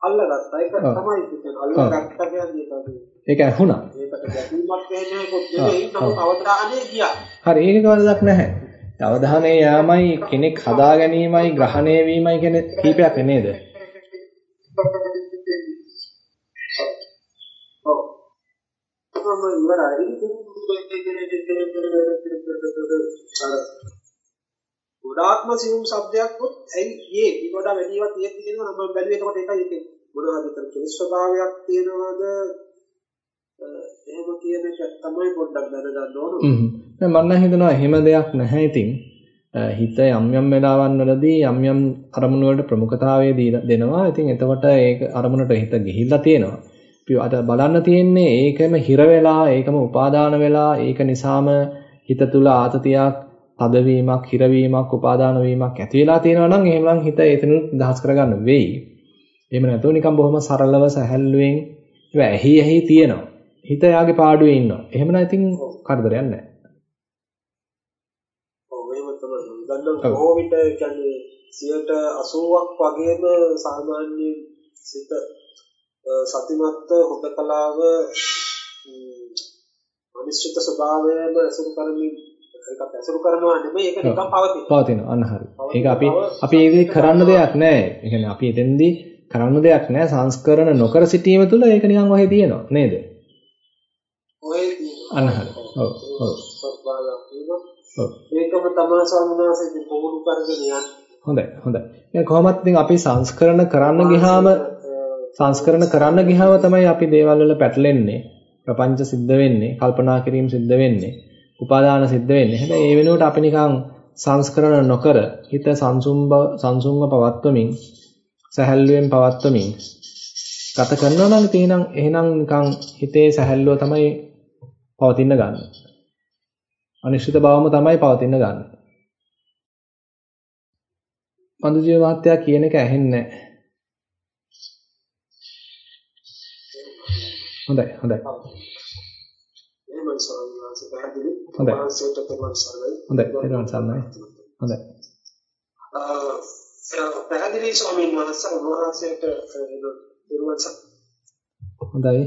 S6: අල්ලගත්තා. ඒක තමයි කියන්නේ. අල්ලගත්තා කියන්නේ ඒක.
S3: ඇහුණා.
S6: ඒකට ගැටීමක් නෙමෙයි. නමුත් අවධානය ගියා.
S3: හරි ඒක වරදක් නැහැ. අවධානය යාමයි කෙනෙක් හදා ගැනීමයි ග්‍රහණය වීමයි කියන කීපයක් නේද?
S6: ගොඩාක්ම සියුම් શબ્දයක් වොත් ඇයි ඒ ඊට වඩා වැඩිවක් තියෙද්දි කියනවා මම බැලුවේ එතකොට ඒකයි ඒකේ මොනවද විතර කෙලස් ස්වභාවයක් තියෙනවද එහෙම කියන එක තමයි පොඩ්ඩක් දැනගන්න ඕන.
S3: හ්ම්. දැන් මම නම් හිතනවා එහෙම දෙයක් නැහැ ඉතින්. හිත යම් යම් වෙලාවන් වලදී යම් යම් අරමුණු වලට ප්‍රමුඛතාවය දෙනවා. ඉතින් එතකොට ඒක අරමුණට හිත ගිහිල්ලා තියෙනවා. අපි අද බලන්න තියෙන්නේ ඒකම හිර වෙලා, ඒකම උපාදාන වෙලා, ඒක නිසාම හිත තුල ආතතියක්, තදවීමක්, හිරවීමක්, උපාදාන වීමක් ඇති වෙලා තියෙනවා නම් එහෙනම් හිත එතනින් දහස් කරගන්න වෙයි. එහෙම නැතුව නිකන් බොහොම සරලව සැහැල්ලුවෙන් ඒවා ඇහි ඇහි තියෙනවා. හිත යාගේ පාඩුවේ ඉන්නවා. එහෙමනම් ඉතින් කරදරයක් නැහැ.
S6: ඔව් එහෙම තමයි. ගන්න විට කියන්නේ 80ක් වගේම සාමාන්‍ය සිත සතිමත් හොදකලාව අනිශ්චිත ස්වභාවයම අසුරු කරමින් ඒකත් අසුරු කරනවා නෙමෙයි ඒක නිකන් පවතින.
S3: පවතින අන්න හරි. ඒක අපි අපි ඒක කරන්න දෙයක් නැහැ. ඒ කියන්නේ අපි එතෙන්දී කරන්න දෙයක් නැහැ. සංස්කරණ නොකර සිටීම තුළ ඒක නිකන් වහේ තියෙනවා නේද?
S6: ඔය
S3: අන්න හරි. ඔව් ඔව්.
S6: ඒකම තමයි සම්මාසයෙන් පොහුණු කරගෙන යන්නේ.
S3: හොඳයි හොඳයි. දැන් කොහොමත් ඉතින් අපි සංස්කරණ කරන්න ගියාම සංස්කරණ කරන්න ගියාම තමයි අපි දේවල් වල පැටලෙන්නේ. ප්‍රපංච සිද්ධ වෙන්නේ, කල්පනා කිරීම සිද්ධ වෙන්නේ, උපාදාන සිද්ධ වෙන්නේ. හැබැයි ඒ වෙනුවට අපි නිකන් සංස්කරණ නොකර හිත සංසුම්බ සංසුම්ව පවත්වමින් සැහැල්ලුවෙන් පවත්වමින් ගත කරනවා නම් තේනම් එහෙනම් නිකන් හිතේ සැහැල්ලුව තමයි පවතින්න ගන්න. අනිශ්චිත බවම තමයි පවතින ගන්න. මන්දුජීව මහත්තයා කියන එක ඇහෙන්නේ. හොඳයි හොඳයි.
S6: එහෙමයි වහන්සේ පැහැදිලි.
S3: හොඳයි. හොඳයි. හොඳයි.
S6: අ පැහැදිලි ස්වාමීන් වහන්සේ වහන්සේට තෙරුවන් සරණයි.
S3: හොඳයි.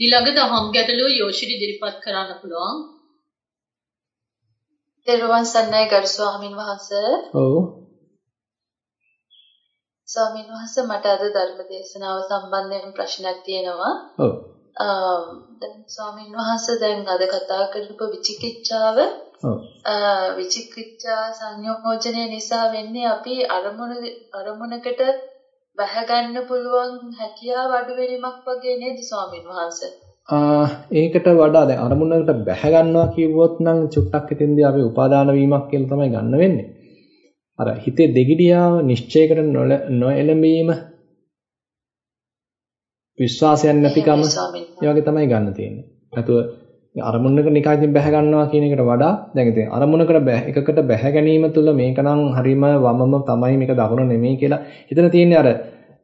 S1: ඊළඟ දහම් ගැටලුව යෝෂිට ඉදිරිපත් කරන්න පුළුවන්.
S7: තෙරුවන් සරණයි ගරු ස්වාමින් වහන්සේ.
S3: ඔව්.
S7: ස්වාමින් වහන්සේ මට අද ධර්ම දේශනාව සම්බන්ධයෙන් ප්‍රශ්නයක් තියෙනවා.
S3: ඔව්.
S7: දැන් ස්වාමින් වහන්සේ දැන් අද කතා කරපු විචිකිච්ඡාව. විචිකිච්ඡා සංයෝජනය නිසා වෙන්නේ අපි අරමුණ අරමුණකට බැහැ පුළුවන් හැකියාව අඩු වීමක් වගේ නේද ස්වාමින් වහන්සේ?
S3: ඒකට වඩා දැන් අරමුණකට බැහැ ගන්නවා කිව්වොත් නම් චුට්ටක් ඉතින්දී අපි උපාදාන වීමක් කියලා තමයි ගන්න වෙන්නේ. අර හිතේ දෙගිඩියාව නිශ්චයකට නොඑළඹීම විශ්වාසයක් නැතිකම ඒ වගේ තමයි ගන්න තියෙන්නේ. නැතුව අරමුණක නිකන් ඉතින් බැහැ ගන්නවා කියන එකට වඩා දැන් ඉතින් අරමුණකට එකකට බැහැ ගැනීම තුළ මේකනම් හරීම වමම තමයි මේක දකුණ නෙමෙයි කියලා හිතන තියෙන්නේ අර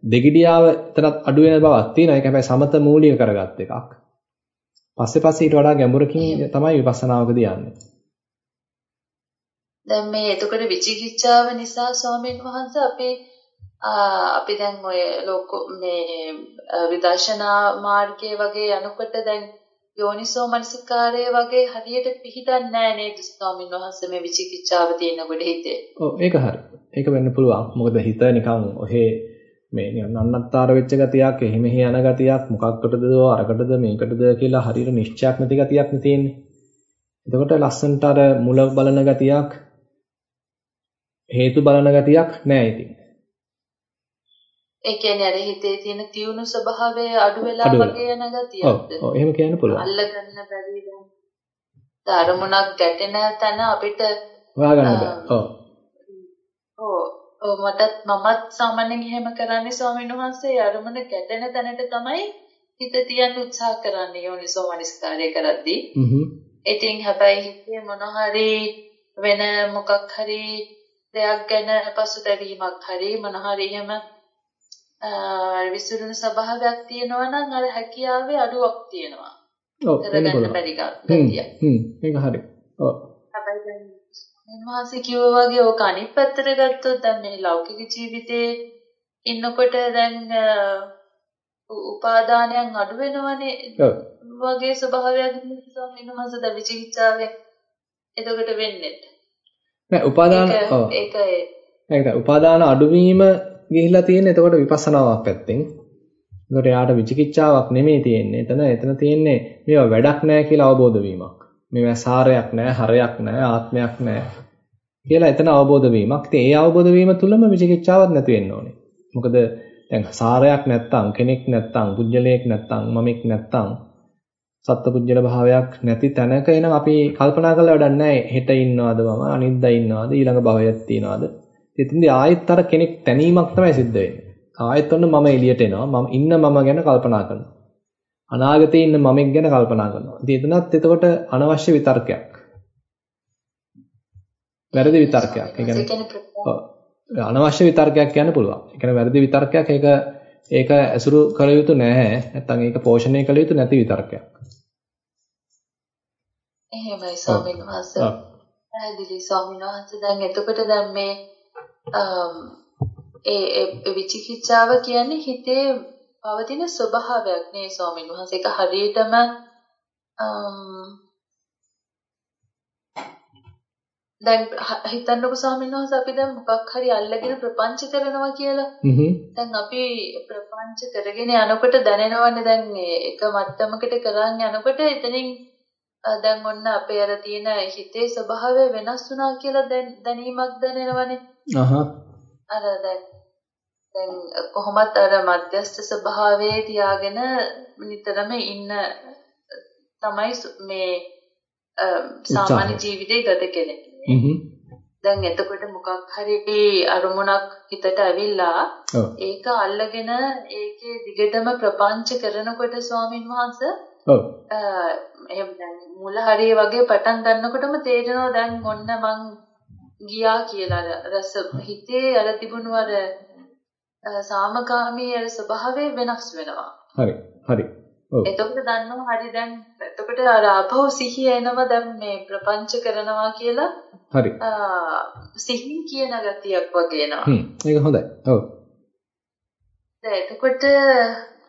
S3: දෙගිඩියාව එතනත් අඩු වෙන බවක් තියෙනවා. ඒක හැබැයි සමත මූලික කරගත් එකක්. පස්සේ පස්සේ ඊට වඩා ගැඹුරකින් තමයි විපස්සනාවකදී යන්නේ.
S7: දැන් මේ එතකොට විචිකිච්ඡාව නිසා ස්වාමීන් වහන්සේ අපේ අපි දැන් ඔය ලෝක මේ විදර්ශනා මාර්ගයේ වගේ යනකොට දැන් යෝනිසෝ මනසිකාරය වගේ හරියට පිහිටන්නේ නැහැ නේද ස්වාමීන් වහන්සේ මේ විචිකිච්ඡාව තියෙනකොට හිතේ.
S3: ඔව් ඒක හරි. ඒක වෙන්න පුළුවන්. මොකද හිත නිකන් ඔහේ මේ නන්නත්තර වෙච්ච ගතියක්, එහෙ මෙහෙ යන ගතියක්, මොකක්කටද අරකටද මේකටද කියලා හරියට නිශ්චයක් නැති ගතියක් නේ තියෙන්නේ. එතකොට ලස්සන්ට අර මුල බලන ගතියක්, හේතු බලන ගතියක් නැහැ ඉතින්.
S7: ඒ කියන්නේ අර හිතේ තියෙන තියුණු ස්වභාවය අඩු වෙලා වගේ යන ගතියක්ද?
S3: ඔව් ඔව් එහෙම කියන්න පුළුවන්.
S7: අල්ලගන්න බැරි දැන්. ධර්මණක් ගැටෙන තැන අපිට
S3: හොයාගන්න බෑ. ඔව්.
S7: ඔව් මටත් මමත් සාමාන්‍යයෙන් එහෙම කරන්නේ ස්වාමීන් වහන්සේ අරමුණ ගැටෙන තැනට තමයි හිත තියන්න උත්සාහ කරන්නේ යෝනිසෝ මනස්කාරය කරද්දී.
S3: හ්ම්.
S7: ඉතින් හැබැයි හිතේ මොන හරි වෙන මොකක් හරි දෙයක් ගැන පසුතැවීමක් හරි මොන හරි එහෙම විසිරුණු ස්වභාවයක් තියෙනවා නම් අර හැකියාවේ අඩුවක් තියෙනවා.
S3: ඔව් ඒක පුළුවන්.
S7: බැරි ගතිය.
S3: හ්ම් මේක හරි. ඔව්.
S7: හැබැයි දැන් මහන්සි කිව්වා වගේ ඕක අනිත් පැත්තට ගත්තොත් දැන් මේ ලෞකික ජීවිතේ ඉන්නකොට දැන් උපාදානයන් අඩු වෙනවනේ. වගේ ස්වභාවයක් නිසා මිනහස ද විචිකිච්ඡාවෙන් එතකොට වෙන්නේ.
S3: නෑ උපාදාන ඔව්.
S7: ඒක
S3: ඒක උපාදාන අඩුවීම ගිහිලා තියෙන එතකොට විපස්සනාවක් පැත්තෙන්. එතකොට යාට විචිකිච්ඡාවක් නෙමෙයි තියෙන්නේ. එතන එතන තියෙන්නේ මේවා වැඩක් නැහැ කියලා අවබෝධ වීමක්. මේවා සාරයක් නැහැ, හරයක් නැහැ, ආත්මයක් නැහැ කියලා එතන අවබෝධ වීමක්. ඉතින් ඒ අවබෝධ වීම තුළම විචිකිච්ඡාවක් නැති වෙන්න ඕනේ. මොකද දැන් සාරයක් නැත්තම් කෙනෙක් නැත්තම් පුජ්‍යලයක් නැත්තම් මමෙක් නැත්තම් සත්පුජ්‍යල භාවයක් නැති තැනක එනම් අපි කල්පනා කරලා වැඩක් නැහැ හෙට ඉන්නවද මම අනිද්දා ඉන්නවද ඊළඟ භවයක් තියනවද ඉතින්දී ආයෙත් අර කෙනෙක් තැනීමක් තමයි සිද්ධ වෙන්නේ. ආයෙත් ඔන්න මම එළියට එනවා. මම ඉන්න මම ගැන කල්පනා කරනවා. අනාගතේ ඉන්න මමෙක් ගැන කල්පනා කරනවා. ඉතින් එතනත් එතකොට අනවශ්‍ය විතර්කයක්. වැරදි විතර්කයක්. ඒ කියන්නේ අනවශ්‍ය විතර්කයක් කියන්න පුළුවන්. ඒ කියන්නේ වැරදි විතර්කයක් ඒක ඒක ඇසුරු කළ යුතු නැහැ. නැත්තම් ඒක පෝෂණය කළ යුතු නැති විතර්කයක්.
S7: එහෙමයි ස්වාමීන් වහන්සේ. පැහැදිලි ස්වාමීන් වහන්සේ දැන් එතකොට දැන් මේ ඒ විචිකිච්ඡාව කියන්නේ හිතේ පවතින ස්වභාවයක් නේ ස්වාමීන් වහන්සේ. ඒක හරියටම දැන් හිතන්නකෝ ස්වාමීන් වහන්සේ අපි දැන් මොකක් හරි අල්ලගෙන ප්‍රපංච කරනවා කියලා. දැන් අපි ප්‍රපංච කරගෙන යනකොට දැනෙනවනේ දැන් එක මට්ටමකට කරන් යනකොට එතනින් දැන් ඔන්න අපේ අර තියෙන හිතේ ස්වභාවය වෙනස් වුණා කියලා දැනීමක් දැනෙනවනේ.
S3: අහහ.
S7: අර දැන් දැන් කොහොමත් අර මධ්‍යස්ථ ස්වභාවයේ තියාගෙන නිතරම ඉන්න තමයි මේ සාමාන්‍ය ජීවිතේ ගත කෙනෙක්. දැන් එතකොට මොකක් හරි අරමුණක් හිතට ඇවිල්ලා ඒක අල්ලගෙන ඒකේ දිගටම ප්‍රපංච කරනකොට ස්වාමින් වහන්සේ
S3: ඔව්.
S7: එහෙම දැන් මුල හරිය වගේ පටන් ගන්නකොටම තේරෙනවා දැන් ඔන්න මං ගියා කියලා රස හිතේ අර තිබුණු අර සාමකාමී අර ස්වභාවය වෙනස් වෙනවා.
S3: හරි. හරි. ඔව්.
S7: එතකොට දන්නවා හරි දැන් එතකොට අර ආපහු සිහිය එනවා දැන් මේ ප්‍රපංච කරනවා කියලා.
S3: හරි.
S7: සිහින් කියන ගතියක් වගේ එනවා.
S3: ඒක හොඳයි. ඔව්.
S7: එතකොට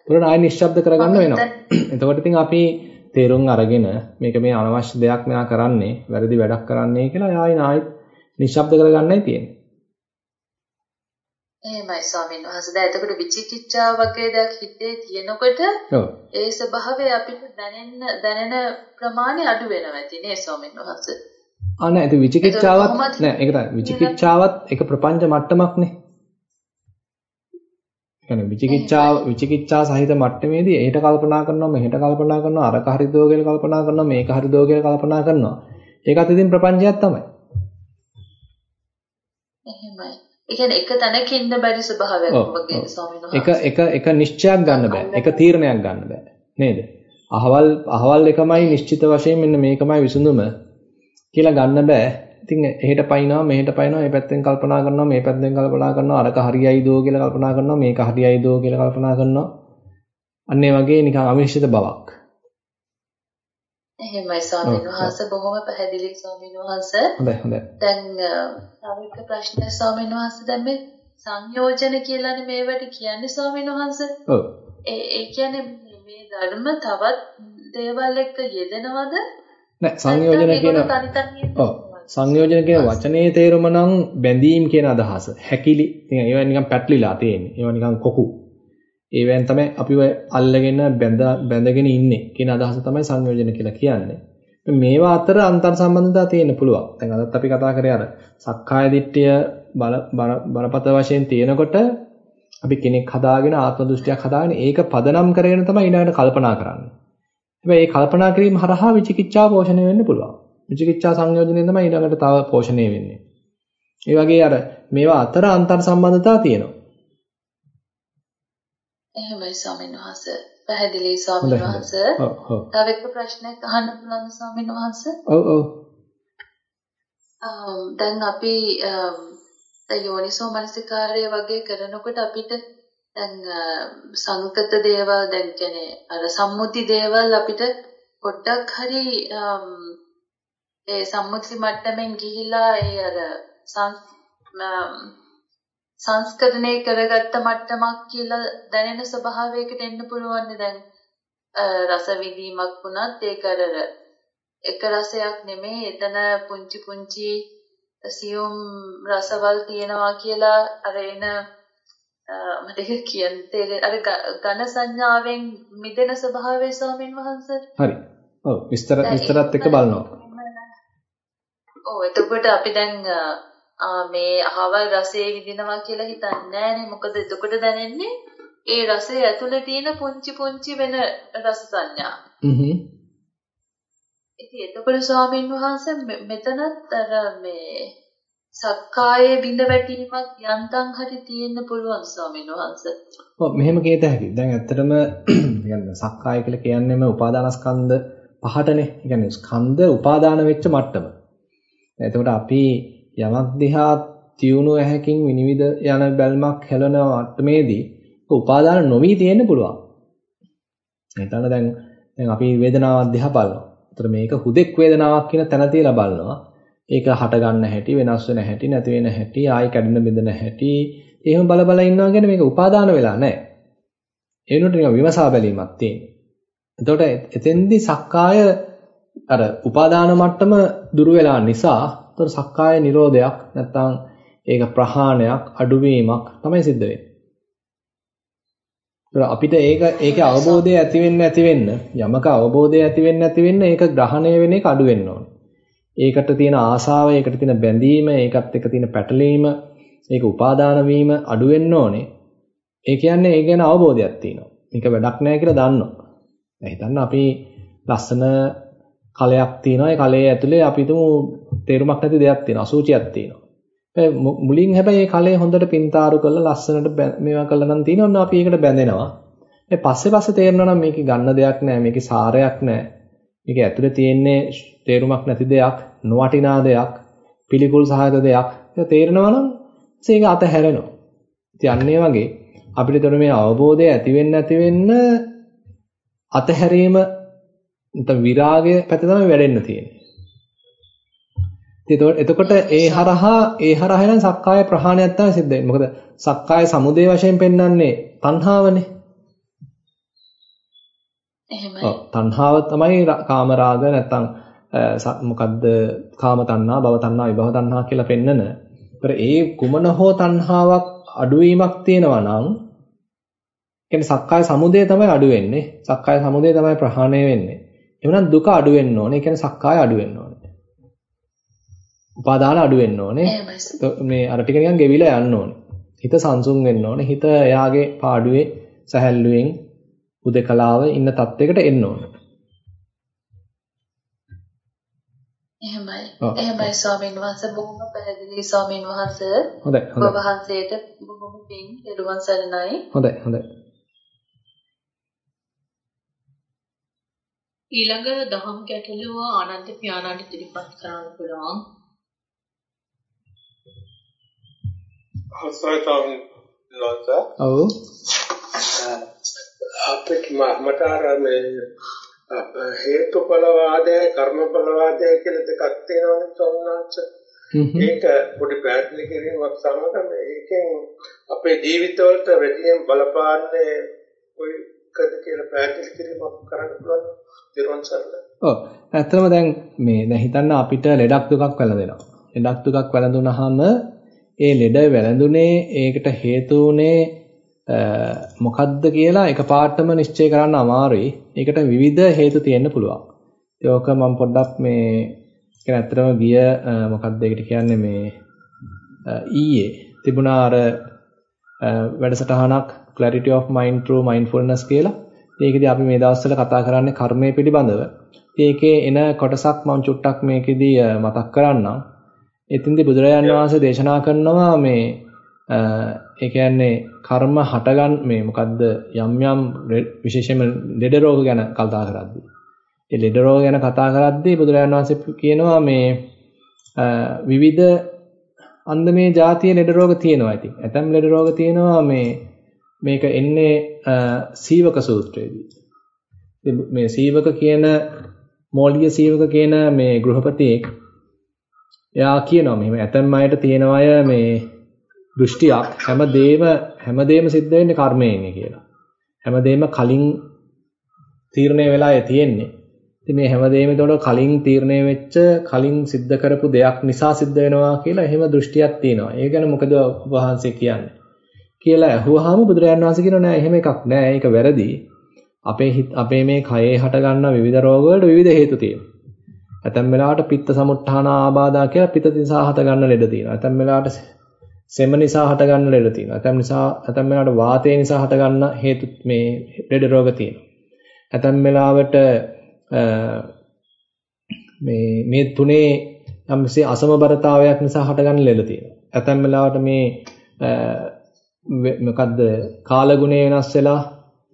S3: ඒකට ආයෙ නිශ්ශබ්ද කරගන්න වෙනවා. එතකොට ඉතින් අපි තේරුම් අරගෙන මේක මේ අනවශ්‍ය දෙයක් මෙයා කරන්නේ, වැරදි වැඩක් කරන්නේ කියලා ආයෙ ආයෙත් නිශ්ශබ්ද කරගන්නයි තියෙන්නේ.
S7: එහෙමයි ස්වාමීන් වහන්සේ. දැන් එතකොට විචිකිච්ඡාව වගේ දෙයක් හිතේ තියෙනකොට ඒ ස්වභාවය අපිට දැනෙන්න දැනෙන ප්‍රමාණය අඩු වෙනවා ඇති නේ ස්වාමීන් වහන්සේ.
S3: ආ නෑ ඒක විචිකිච්ඡාවත් නෑ ඒක තමයි විචිකිච්ඡාවත් එක ප්‍රපංච මට්ටමක්නේ. කියන්නේ විචිකිච්ඡාව විචිකිච්ඡා සහිත මට්ටමේදී එහෙට කල්පනා කරනවා මෙහෙට කල්පනා කරනවා අරක හරිදෝ කියලා කල්පනා කරනවා මේක හරිදෝ කියලා කල්පනා කරනවා. ඒකත් ඉතින් ප්‍රපංචයක් තමයි.
S7: එහෙමයි. ඒ කියන්නේ එක තැනක ඉන්න බැරි ස්වභාවයක් වගේ ස්වාමීන් වහන්සේ.
S3: එක එක එක නිශ්චයක් ගන්න බෑ. එක තීරණයක් ගන්න බෑ. නේද? අහවල් අහවල් එකමයි නිශ්චිත වශයෙන් මෙන්න මේකමයි විසඳුම කියලා ගන්න බෑ. ඉතින් එහෙට පයින්නවා මෙහෙට පයින්නවා මේ පැත්තෙන් කල්පනා කරනවා මේ පැත්තෙන් කල්පනා කරනවා අරක හරියයිදෝ කියලා කල්පනා කරනවා මේක හරියයිදෝ කියලා කල්පනා කරනවා. අන්න ඒ වගේ නිකන් අවිනිශ්චිත බවක්.
S7: එහෙමයි ස්වාමීන් වහන්සේ බොහොම පැහැදිලි ස්වාමීන් වහන්සේ.
S3: හොඳයි හොඳයි.
S7: දැන් තව එක ප්‍රශ්නයක් ස්වාමීන් වහන්සේ දැන් මේ සංයෝජන කියලානේ මේවට කියන්නේ ස්වාමීන් වහන්සේ.
S3: ඔව්.
S7: ඒ ඒ කියන්නේ මේ ධර්ම තවත් දේවල් එක්ක යෙදෙනවද?
S3: නෑ සංයෝජන කියන ඔව් සංයෝජන කියන වචනේ තේරුම නම් බැඳීම් කියන අදහස. හැකිලි. ඉතින් ඒවා නිකන් පැටලිලා තියෙන්නේ. ඒවා නිකන් කොකු. ඒවෙන් තමයි අපිව අල්ලගෙන බැඳ බැඳගෙන ඉන්නේ කියන අදහස තමයි සංයෝජන කියලා කියන්නේ. මේවා අතර අන්තර් සම්බන්ධතා තියෙන්න පුළුවන්. දැන් අදත් අපි කතා කරේ අර සක්කාය දිට්ඨිය බල බරපතල වශයෙන් තියෙනකොට අපි කෙනෙක් හදාගෙන ආත්ම දෘෂ්ටියක් හදාගෙන ඒක පදනම් කරගෙන තමයි ඊළඟට කල්පනා කරන්නේ. හැබැයි මේ කල්පනා කිරීම හරහා විචිකිච්ඡා පෝෂණය වෙන්න පුළුවන්. විචිකිච්ඡා සංයෝජනයෙන් තමයි ඊළඟට තව පෝෂණය වෙන්නේ. ඒ වගේ අර මේවා අතර අන්තර් සම්බන්ධතා තියෙනවා.
S7: එහෙමයි ස්වාමීන් වහන්සේ. පැහැදිලි ස්වාමීන් වහන්සේ. තව එක ප්‍රශ්නයක් අහන්න පුළුවන් ස්වාමීන් වහන්සේ?
S3: ඔව් ඔව්.
S7: දැන් අපි යෝනිසෝ මනසිකාරය වගේ කරනකොට අපිට දැන් සංකත දේවල් දැන් කියන්නේ අර සම්මුති දේවල් අපිට පොඩ්ඩක් හරි ඒ සම්මුති මට්ටමින් ගිහිලා ඒ අර සංස්කරණය කරගත්ත මට්ටමක් කියලා දැනෙන ස්වභාවයකට එන්න පුළුවන් දැන් රස විඳීමක් වුණත් ඒක අර එක රසයක් නෙමෙයි එතන පුංචි පුංචි සියුම් රසවල් තියෙනවා කියලා අර එන මට කියන්නේ අර ඝන සංඥාවෙන් මිදෙන ස්වභාවය ස්වාමින් වහන්සේ.
S3: හරි. ඔව් විස්තර විස්තරත් එක්ක බලනවා
S7: ඔව් එතකොට අපි දැන් මේ අහවල් රසයේ විඳිනවා කියලා හිතන්නේ නැහනේ මොකද එතකොට දැනෙන්නේ ඒ රසය ඇතුලේ තියෙන පුංචි පුංචි වෙන රස සංඥා.
S3: හ්ම්.
S7: ඉතින් එතකොට ස්වාමීන් වහන්සේ මෙතනත් අර මේ සක්කායේ බිඳ වැටීමක් යන්තම් හරි තියෙන්න පුළුවන් ස්වාමීන් වහන්සේ.
S3: ඔව් මෙහෙම කියත හැකියි. දැන් ඇත්තටම කියන්නේ සක්කාය කියලා කියන්නේම උපාදානස්කන්ධ පහටනේ. කියන්නේ ස්කන්ධ උපාදාන වෙච්ච මට්ටම. එතකොට අපි යමක් දිහා තියුණු ඇහැකින් විනිවිද යන බැල්මක් හැලෙන මට්ටමේදී උපාදාන නොවි තියෙන්න පුළුවන්. හිතන්න දැන් දැන් අපි වේදනාවක් දිහා බලනවා. ඒතර මේක හුදෙක් වේදනාවක් කියන තැන තියලා බලනවා. ඒක හට ගන්න හැටි, වෙනස් වෙන හැටි, නැති වෙන හැටි, ආයි කැඩෙන බිඳෙන හැටි. එහෙම බල බල ඉන්නවා කියන්නේ මේක උපාදාන වෙලා නැහැ. ඒ වෙනුවට නිකන් විමසා බැලීමක් තියෙනවා. එතකොට එතෙන්දී සක්කාය අර උපාදාන මට්ටම දුර වෙලා නිසා එතකොට සක්කාය නිරෝධයක් නැත්නම් ඒක ප්‍රහාණයක් අඩුවීමක් තමයි සිද්ධ වෙන්නේ. අපිට ඒක ඒකේ අවබෝධය ඇති වෙන්න ඇති වෙන්න යමක අවබෝධය ඇති වෙන්න ඇති වෙන්න ඒක ග්‍රහණය වෙන එක අඩු වෙන්න ඕනේ. ඒකට තියෙන ආසාව, ඒකට තියෙන බැඳීම, ඒකත් එක්ක තියෙන පැටලීම, ඒක උපාදාන වීම අඩු වෙන්න ඕනේ. ඒ කියන්නේ ඒ ගැන අවබෝධයක් තියෙනවා. මේක වැඩක් නෑ කියලා දන්නවා. දැන් හිතන්න අපි ලස්සන කලයක් තියෙනවා. ඒ කලයේ ඇතුලේ අපි හිතමු තේරුමක් නැති දෙයක් තියෙනවා. අසුචියක් තියෙනවා. මුලින් හැබැයි මේ කලේ හොඳට පින්තාරු කරලා ලස්සනට මේවා කළා නම් තියෙනවා. ඔන්න අපි ඒකට බැඳෙනවා. ඒ පස්සේ පස්සේ තේරෙනවා නම් මේකේ ගන්න දෙයක් නැහැ, මේකේ සාරයක් නැහැ. මේක ඇතුලේ තියෙන්නේ තේරුමක් නැති දෙයක්, නොවටිනා දෙයක්, පිළිකුල් සහගත දෙයක්. ඒක තේරෙනවා නම් ඒක අතහැරෙනවා. ඉතින් අන්නේ වගේ අපිට තොර මේ අවබෝධය ඇති වෙන්න ඇති වෙන්න අතහැරීම නැත්නම් විරාගය පැත්ත තමයි වැඩෙන්න තියෙන්නේ. එතකොට ඒ හරහා ඒ හරහා එන සක්කාය ප්‍රහාණයක් තමයි සිද්ධ වෙන්නේ. මොකද සක්කාය සමුදේ වශයෙන් පෙන්වන්නේ තණ්හාවනේ.
S7: එහෙමයි.
S3: ඔව් තණ්හාව තමයි කාම රාග නැත්නම් මොකද්ද කාම තණ්හා, භව තණ්හා, විභව තණ්හා කියලා පෙන්නන. ඒතර ඒ කුමන හෝ තණ්හාවක් අඩුවීමක් තියෙනවා නම් කියන්නේ සක්කාය සමුදය තමයි අඩු වෙන්නේ. සක්කාය සමුදය තමයි ප්‍රහාණය වෙන්නේ. එවනම් දුක අඩු වෙන්න ඕනේ. ඒ කියන්නේ සක්කාය අඩු වෙන්න ඕනේ. උපාදාන අඩු වෙන්න ඕනේ. මේ අර ටික නිකන් ගෙවිලා යන්න ඕනේ. හිත සංසුන් වෙන්න ඕනේ. හිත එයාගේ පාඩුවේ සැහැල්ලුවෙන් උදකලාව ඉන්න තත්යකට එන්න ඕනේ.
S7: එහෙමයි. එහෙමයි ස්වාමීන් වහන්සේ බොහොම පැහැදිලි ස්වාමීන් වහන්සේ.
S3: හොඳයි.
S7: ඔබ වහන්සේට බොහොම පිං ඊළඟ සරණයි.
S3: හොඳයි හොඳයි.
S1: ඊළඟ දහම් ගැටලුව ආනන්ද පියාණන්ට ඉදිරිපත් කරන්න පුළුවන්.
S8: ස්වාමීන් වහන්සේ.
S3: ඔව්.
S8: අපිට මට අර මේ හේතුඵල වාදය කර්මඵල වාදය කියලා දෙකක් තියෙනවනේ සෝමනාංශ. ඒක පොඩි පැහැදිලි කිරීමක් සමග මේකෙන් අපේ ජීවිතවලට වැඩියෙන් බලපාන්නේ කොයිකද කියලා පැහැදිලි කිරීමක් කරන්න පුළුවන්. දිරුවන් සරලයි.
S3: ඔව්. ඇත්තටම දැන් මේ දැන් හිතන්න අපිට ලෙඩක් දුකක් වැළඳෙනවා. ලෙඩක් දුකක් වැළඳුනහම ඒ ලෙඩ වැළඳුනේ ඒකට හේතු උනේ මොකද්ද කියලා එකපාරටම නිශ්චය කරන්න අමාරුයි. ඒකට විවිධ හේතු තියෙන්න පුළුවන්. ඒක මම පොඩ්ඩක් මේ කියන්නේ ඇත්තටම ගිය මොකක්ද ඒකට කියන්නේ මේ ඊයේ තිබුණා අර වැඩසටහනක් clarity of mind through mindfulness කියලා. ඒකෙදි අපි මේ දවස්වල කතා කරන්නේ කර්මය පිළිබඳව. ඒකේ එන කොටසක් මම චුට්ටක් මේකෙදි මතක් කරන්නම්. එතින්දී බුදුරජාණන් වහන්සේ දේශනා කරනවා මේ ඒ කියන්නේ කර්ම හටගන්න මේ මොකද්ද යම් යම් විශේෂයෙන්ම ලෙඩ රෝග ගැන කතා කරද්දී. ඒ ලෙඩ රෝග ගැන කතා කරද්දී බුදුරජාණන් වහන්සේ කියනවා මේ විවිධ අන්දමේ જાතිය ලෙඩ රෝග තියෙනවා ඉතින්. ඇතම් ලෙඩ රෝග තියෙනවා මේ මේක එන්නේ සීවක සූත්‍රයේදී. මේ සීවක කියන මෝලිය සීවක කියන මේ ගෘහපතියෙක් එයා කියනවා මෙහෙම ඇතම් අයට තියෙන අය මේ දෘෂ්ටියක් හැමදේම හැමදේම සිද්ධ වෙන්නේ කර්මයෙන්නේ කියලා. හැමදේම කලින් තීරණය වෙලා තියෙන්නේ. ඉතින් මේ හැමදේම ඒතකොට කලින් තීරණය වෙච්ච කලින් සිද්ධ කරපු දෙයක් නිසා සිද්ධ වෙනවා කියලා එහෙම දෘෂ්ටියක් තියෙනවා. ඒ ගැන මොකද ඔබ වහන්සේ කියන්නේ? කියලා අහුවාම බුදුරජාණන් වහන්සේ කියනවා නෑ එහෙම එකක් නෑ. ඒක වැරදි. අපේ අපේ මේ කයේ හට ගන්න විවිධ රෝග වලට විවිධ හේතු තියෙනවා. ඇතැම් වෙලාවට පිත්ත සමුත්ථාන ආබාධා කියලා පිත්ත නිසා හට ගන්න ලෙඩ තියෙනවා. ඇතැම් වෙලාවට සෙම නිසා හට ගන්න ලෙඩ තියෙනවා. ඇතැම් නිසා ඇතැම් වෙලාවට වාතය නිසා හට ගන්න හේතු මේ ලෙඩ රෝග තියෙනවා. ඇතැම් වෙලාවට මේ මේ තුනේ යම්සේ අසමබරතාවයක් නිසා හටගන්න ලෙඩ තියෙනවා. ඇතැම් වෙලාවට මේ මොකද්ද කාලගුණය වෙනස් වෙලා,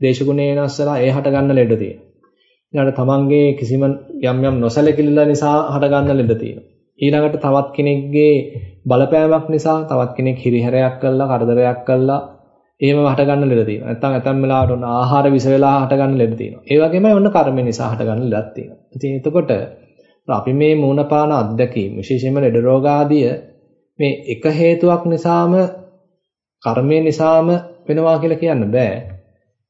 S3: දේශගුණය වෙනස් වෙලා ඒ හටගන්න ලෙඩ තියෙනවා. ඊළඟට තමන්ගේ කිසිම යම් යම් නොසැලකිල්ල නිසා හටගන්න ලෙඩ තියෙනවා. ඊළඟට තවත් කෙනෙක්ගේ බලපෑමක් නිසා තවත් කෙනෙක් හිරිහැරයක් කළා, කරදරයක් කළා එහෙම හටගන්න ලෙඩ තියෙනවා. නැත්නම් ඇතම් වෙලාවට ඔන්න ආහාර විස වෙලා හටගන්න ලෙඩ තියෙනවා. ඒ වගේමයි ඔන්න කර්ම නිසා හටගන්න ලෙඩක් තියෙනවා. ඉතින් එතකොට අපි මේ මූණපාන අත්දැකීම් විශේෂයෙන්ම ලෙඩ රෝග ආදිය මේ එක හේතුවක් නිසාම කර්මය නිසාම වෙනවා කියලා කියන්න බෑ.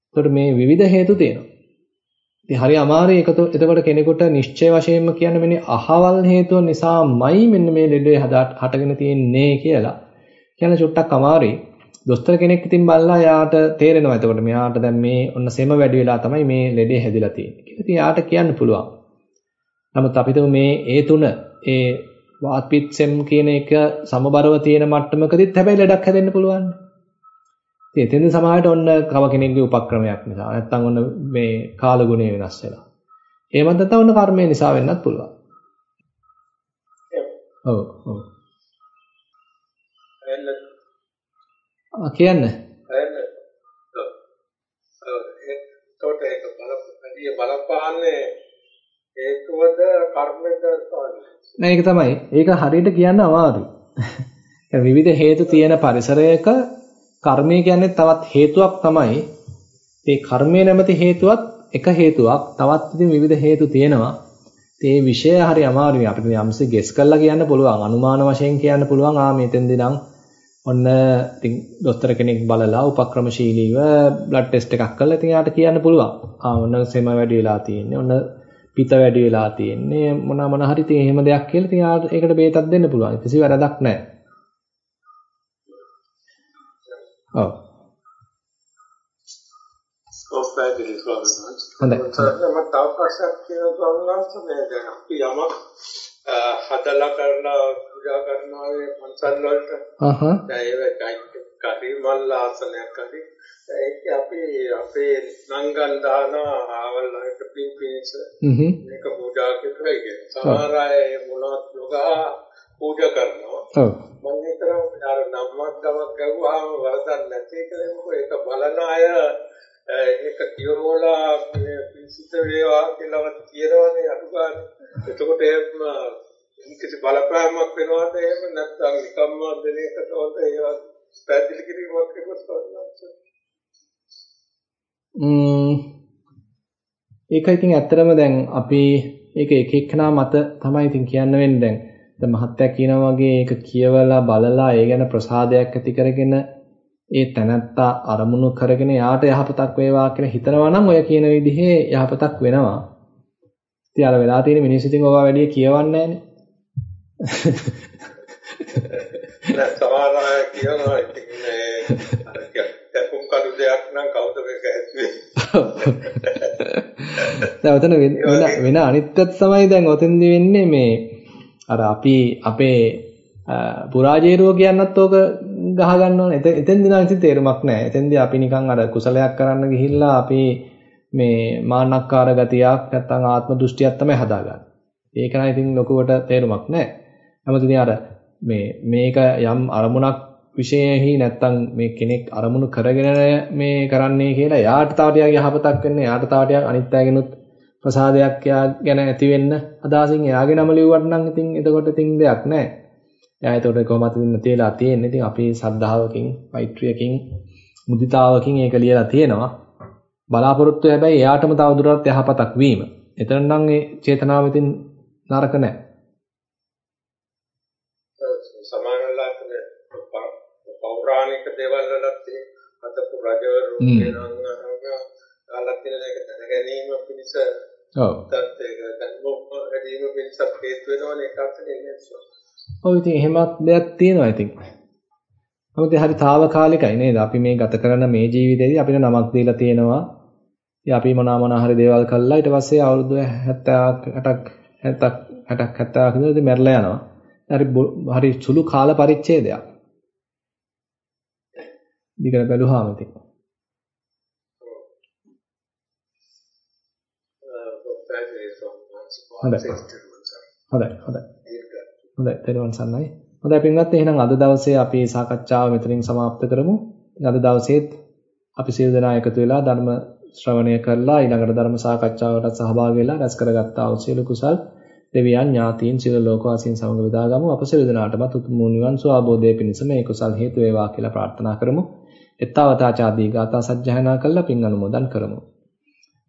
S3: එතකොට මේ විවිධ හේතු තියෙනවා. ඉතින් හරි අමාරුයි එකතු එතකොට කෙනෙකුට නිශ්චය වශයෙන්ම කියන්න මෙන්න අහවල් හේතුව නිසාමයි මෙන්න මේ ලෙඩේ හටගෙන තියෙන්නේ කියලා. කියන චුට්ටක් අමාරුයි. දොස්තර කෙනෙක් ඉතින් බලලා යාට තේරෙනවා එතකොට මෙයාට දැන් මේ ඔන්න සෙම වැඩි වෙලා තමයි මේ ලෙඩේ හැදිලා තියෙන්නේ කියලා. ඉතින් යාට කියන්න පුළුවන්. නමුත් අපිට මේ ඒ තුන ඒ වාත්පිත්සෙම් කියන එක සමබරව තියෙන මට්ටමකදීත් හැබැයි ලඩක් හැදෙන්න පුළුවන්. ඉතින් එතෙන්ද සමාජයට ඔන්න කව කෙනෙක්ගේ උපක්‍රමයක් නිසා නැත්තම් ඔන්න මේ කාලගුණය වෙනස් වෙලා. එහෙමත් නැත්නම් ඔන්න කර්මය නිසා වෙන්නත් පුළුවන්. ඔව් ඔව්.
S8: කියන්න.
S3: එතකොට ඒක බලපන්නේ බලපහන්නේ
S8: එන්න. කර්මද
S3: නෑ ඒක තමයි. ඒක හරියට කියන්න අමාරුයි. විවිධ හේතු තියෙන පරිසරයක කර්මය කියන්නේ තවත් හේතුවක් තමයි. ඒ කර්මය නැමැති හේතුවත් එක හේතුවක්. තවත් ඉතින් විවිධ හේතු තියෙනවා. ඒ විෂය හරි අමාරුයි. අපිට යම්සි ගෙස් කරලා කියන්න පුළුවන්. අනුමාන වශයෙන් කියන්න පුළුවන්. ආ මෙතෙන්දී නම් ඔන්න ඉතින් දොස්තර කෙනෙක් බලලා උපක්‍රමශීලීව බ්ලඩ් ටෙස්ට් එකක් කරලා ඉතින් යාට කියන්න පුළුවන්. ආ ඔන්න සෙම වැඩි වෙලා තියෙන්නේ. ඔන්න පිත වැඩි වෙලා තියෙන්නේ. මොන මොන හරි ඉතින් එහෙම දෙයක් කියලා ඉතින් යාට ඒකට බේතක් දෙන්න පුළුවන්. කිසි වැරදක් නැහැ. ඔව්.
S8: පැහැදිලි ස්වාමීන්
S3: හොඳයි.
S8: මම තව ප්‍රශ්නයක් කියනවා ස්වාමීන් වහන්සේ දැන් අපි යමක් හදලා කරනවා පූජා කරනවා ඒ පන්සල් වලට.
S3: අහහ.
S8: දැන් ඒක කරි මල් ආසනයක් හරි ඒක අපි අපේ නංගන් දානවා ආවල් වලට පින් පින්ස. මේක පූජා කරලා ඒක. සමහර අය මොනවත් නොගා පූජා කරනවා. මම හිතනවා අර නම්මක් ගමක් ගැහුවාම වරදක් නැති කියලා මොකද ඒක බලන අය ඒක කියවලා පිසිත වේවා කියලාවත් කියනවනේ අඩු ගන්න. එතකොට එහෙම කිසි බලපෑමක් වෙනවද එහෙම නැත්නම් නිකම්ම දෙන එකට හොඳ ඒවා පැහැදිලි කිරීමක් කරනවද?
S3: ම්ම් ඒක ඉතින් ඇත්තටම දැන් අපි ඒක එක එක්කෙනා මත තමයි ඉතින් කියන්න වෙන්නේ දැන් දැන් මහත්තයා කියනා වගේ ඒක කියවලා බලලා ඒ ගැන ප්‍රසාදයක් ඇති කරගෙන ඒ තැනත්තා අරමුණු කරගෙන යාට යහපතක් වේවා කියලා හිතනවා නම් ඔය කියන විදිහේ යහපතක් වෙනවා. ඉතින් අර වෙලා තියෙන මිනිස්සු ඉතින් ඔවා වැඩි කියවන්නේ නැහනේ.
S8: නෑ සමහර අය කියනවා නම් කවුද මේක ඇස්සේ.
S3: දැන් ඔතන වෙන අනිත්‍යත් තමයි දැන් ඔතෙන්දි වෙන්නේ මේ අර අපි අපේ පුරාජේරුව කියන්නත් ඕක ගහ ගන්නවනේ. එතෙන්දි නම් ඉතින් තේරුමක් නැහැ. එතෙන්දි අපි නිකන් අර කුසලයක් කරන්න ගිහිල්ලා අපි මේ මාන්නක්කාර ගතියක් නැත්නම් ආත්ම දෘෂ්ටියක් තමයි හදාගන්නේ. ඒක නම් ඉතින් ලොකුවට තේරුමක් නැහැ. ඉතින් අර මේ මේක යම් අරමුණක් විශේෂෙහි නැත්තම් මේ කෙනෙක් අරමුණු කරගෙන මේ කරන්නේ කියලා යාට තව ටිකක් යහපතක් වෙන්න යාට තව ටිකක් අනිත් අයගෙනුත් ප්‍රසාදයක් ගැන ඇති වෙන්න අදහසින් එයාගේ නම ලිව්වට නම් ඉතින් එතකොට ඉතින් දෙයක් නැහැ. එයා එතකොට කොහොමද ඉන්න තියලා තියෙන්නේ. ඉතින් අපි සද්ධාවකින්, මෛත්‍රියකින්, මුදිතාවකින් ඒක ලියලා තියෙනවා. බලාපොරොත්තු හැබැයි එයාටම තව දුරටත් යහපතක් වීම. එතන නම් ඒ චේතනාව ඉතින් නරක නැහැ.
S8: රජවරු වෙනවා අලත් වෙන එක දැන ගැනීම පිණිස
S3: ඔව්
S8: තත් ඒක දැනුම වැඩිම පිණිස හේතු වෙනවනේ ඒක අතේ නේද
S3: ඔව් ඉතින් එහෙමත් දෙයක් තියෙනවා ඉතින්. නමුත් හරි తాවකාලිකයි නේද? අපි මේ ගත කරන මේ ජීවිතේදී අපිට නමක් දීලා තියෙනවා. ඉතින් අපි මොනවා මොනවා හරි දේවල් කළා ඊට පස්සේ අවුරුදු 70ක් 60ක් 60ක් 70ක් ඉඳලා මැරලා යනවා. හරි හරි සුළු කාල පරිච්ඡේදයක්. දිගට බැලුවාම ඉතින්. හොඳයි. හොඳයි හොඳයි. හොඳයි තෙරුවන් සරණයි. හොඳයි පින්වත් එහෙනම් අද දවසේ අපි සාකච්ඡාව මෙතනින් સમાપ્ત කරමු. අද දවසේත් අපි සියලු දෙනා එකතු වෙලා ධර්ම ශ්‍රවණය කරලා ඊළඟට ධර්ම සාකච්ඡාවකට සහභාගී වෙලා රැස් කරගත්තා වූ සියලු කුසල් දෙවියන් ඥාතීන් සියලු ලෝකවාසීන් සමග බෙදාගමු. අප සියලු දෙනාටම උතුම් නිවන් සුව අවබෝධය පිණිස මේ කුසල් හේතු වේවා කියලා ප්‍රාර්ථනා කරමු. එත්තාවතාචාදී ගාථා සජ්ජහායනා කළා පින් අනුමෝදන් කරමු.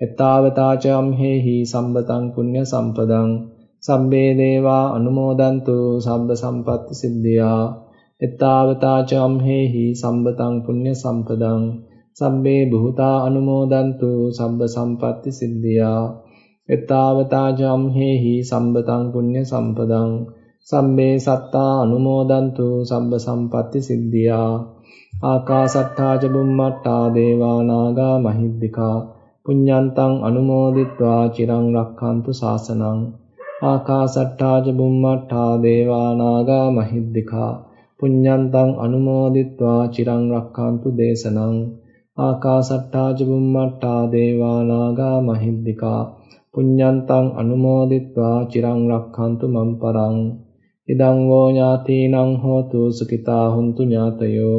S3: එත්තාවතාචම් හේහි සම්බතං පුඤ්ඤ සම්පදං සම්බේ දේවා අනුමෝදන්තු සම්බ සම්පatti සිද්ධියා. එත්තාවතාචම් හේහි සම්බතං පුඤ්ඤ සම්පදං සම්බේ බුතා අනුමෝදන්තු සම්බ සම්පatti සිද්ධියා. එත්තාවතාචම් හේහි සම්බතං පුඤ්ඤ සම්පදං සම්බේ සත්තා අනුමෝදන්තු සම්බ සම්පatti සිද්ධියා. ආකාසත්තා ච බුම්මත්තා දේවා නාග මහිද්దికා පුඤ්ඤන්තං අනුමෝදිත්වා චිරං රක්ඛන්තු ශාසනං ආකාසට්ටා ච බුම්මට්ටා දේවා නාග මහිද්దికා පුඤ්ඤන්තං අනුමෝදිත්වා චිරං රක්ඛන්තු දේශනං ආකාසට්ටා ච බුම්මට්ටා දේවා නාග මහිද්దికා පුඤ්ඤන්තං අනුමෝදිත්වා චිරං රක්ඛන්තු මම් පරං ඉදං වෝ ඥාතීනං හෝතු සුඛිතා හුන්තු ඥාතයෝ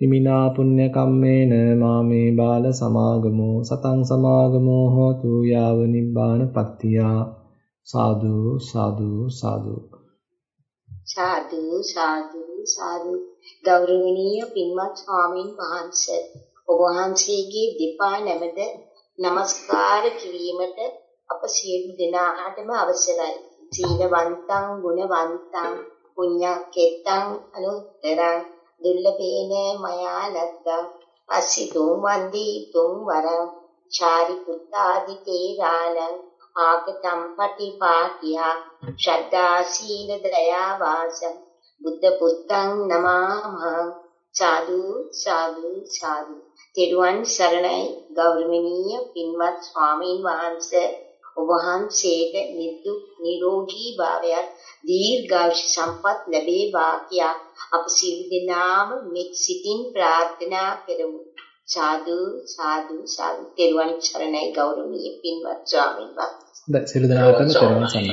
S3: ඉමිනා පුඤ්ඤ කම්මේන මාමේ බාල සමාගමෝ සතං සමාගමෝ හෝතු යාව නිබ්බාන පත්තියා සාදු සාදු සාදු.
S9: සාදු සාදු සාදු. ගෞරවනීය පින්වත් ස්වාමීන් වහන්සේ ඔබ වහන්සේගේ දෙපා නැමද নমස්කාර කිරීමට අප සියලු දෙනාටම අවසරයි. සීලවන්තං ගුණවන්තං පුඤ්ඤක්කෙත්තං අනුත්තරං. දුර්ලභේන මයා ලද්දං අසිතුම් වන්දී තුම් වරං චාරි පුත්තාදි තේරාණං ආගතම් පටිපාටියා ශ්‍රද්ධා සීල දයා වාසං බුද්ධ පුත්තං නමාමහං සාදු සාදු සාදු. තෙරුවන් සරණයි ගෞරවනීය පින්වත් ස්වාමීන් වහන්සේ. ඔබ වහන්සේට නිදුක් නිරෝගී භාවයත් දීර්ඝායුෂ සම්පත් ලැබේවා කියා අප සියලු දෙනාම මෙත් සිතින් ප්‍රාර්ථනා කරමු. සාදු සාදු සාදු. තෙරුවන් සරණයි ගෞරවනීය පින්වත් ස්වාමීන් වහන්සේ
S3: දැන් සියලු දෙනාටම තෙරුවන් සරණයි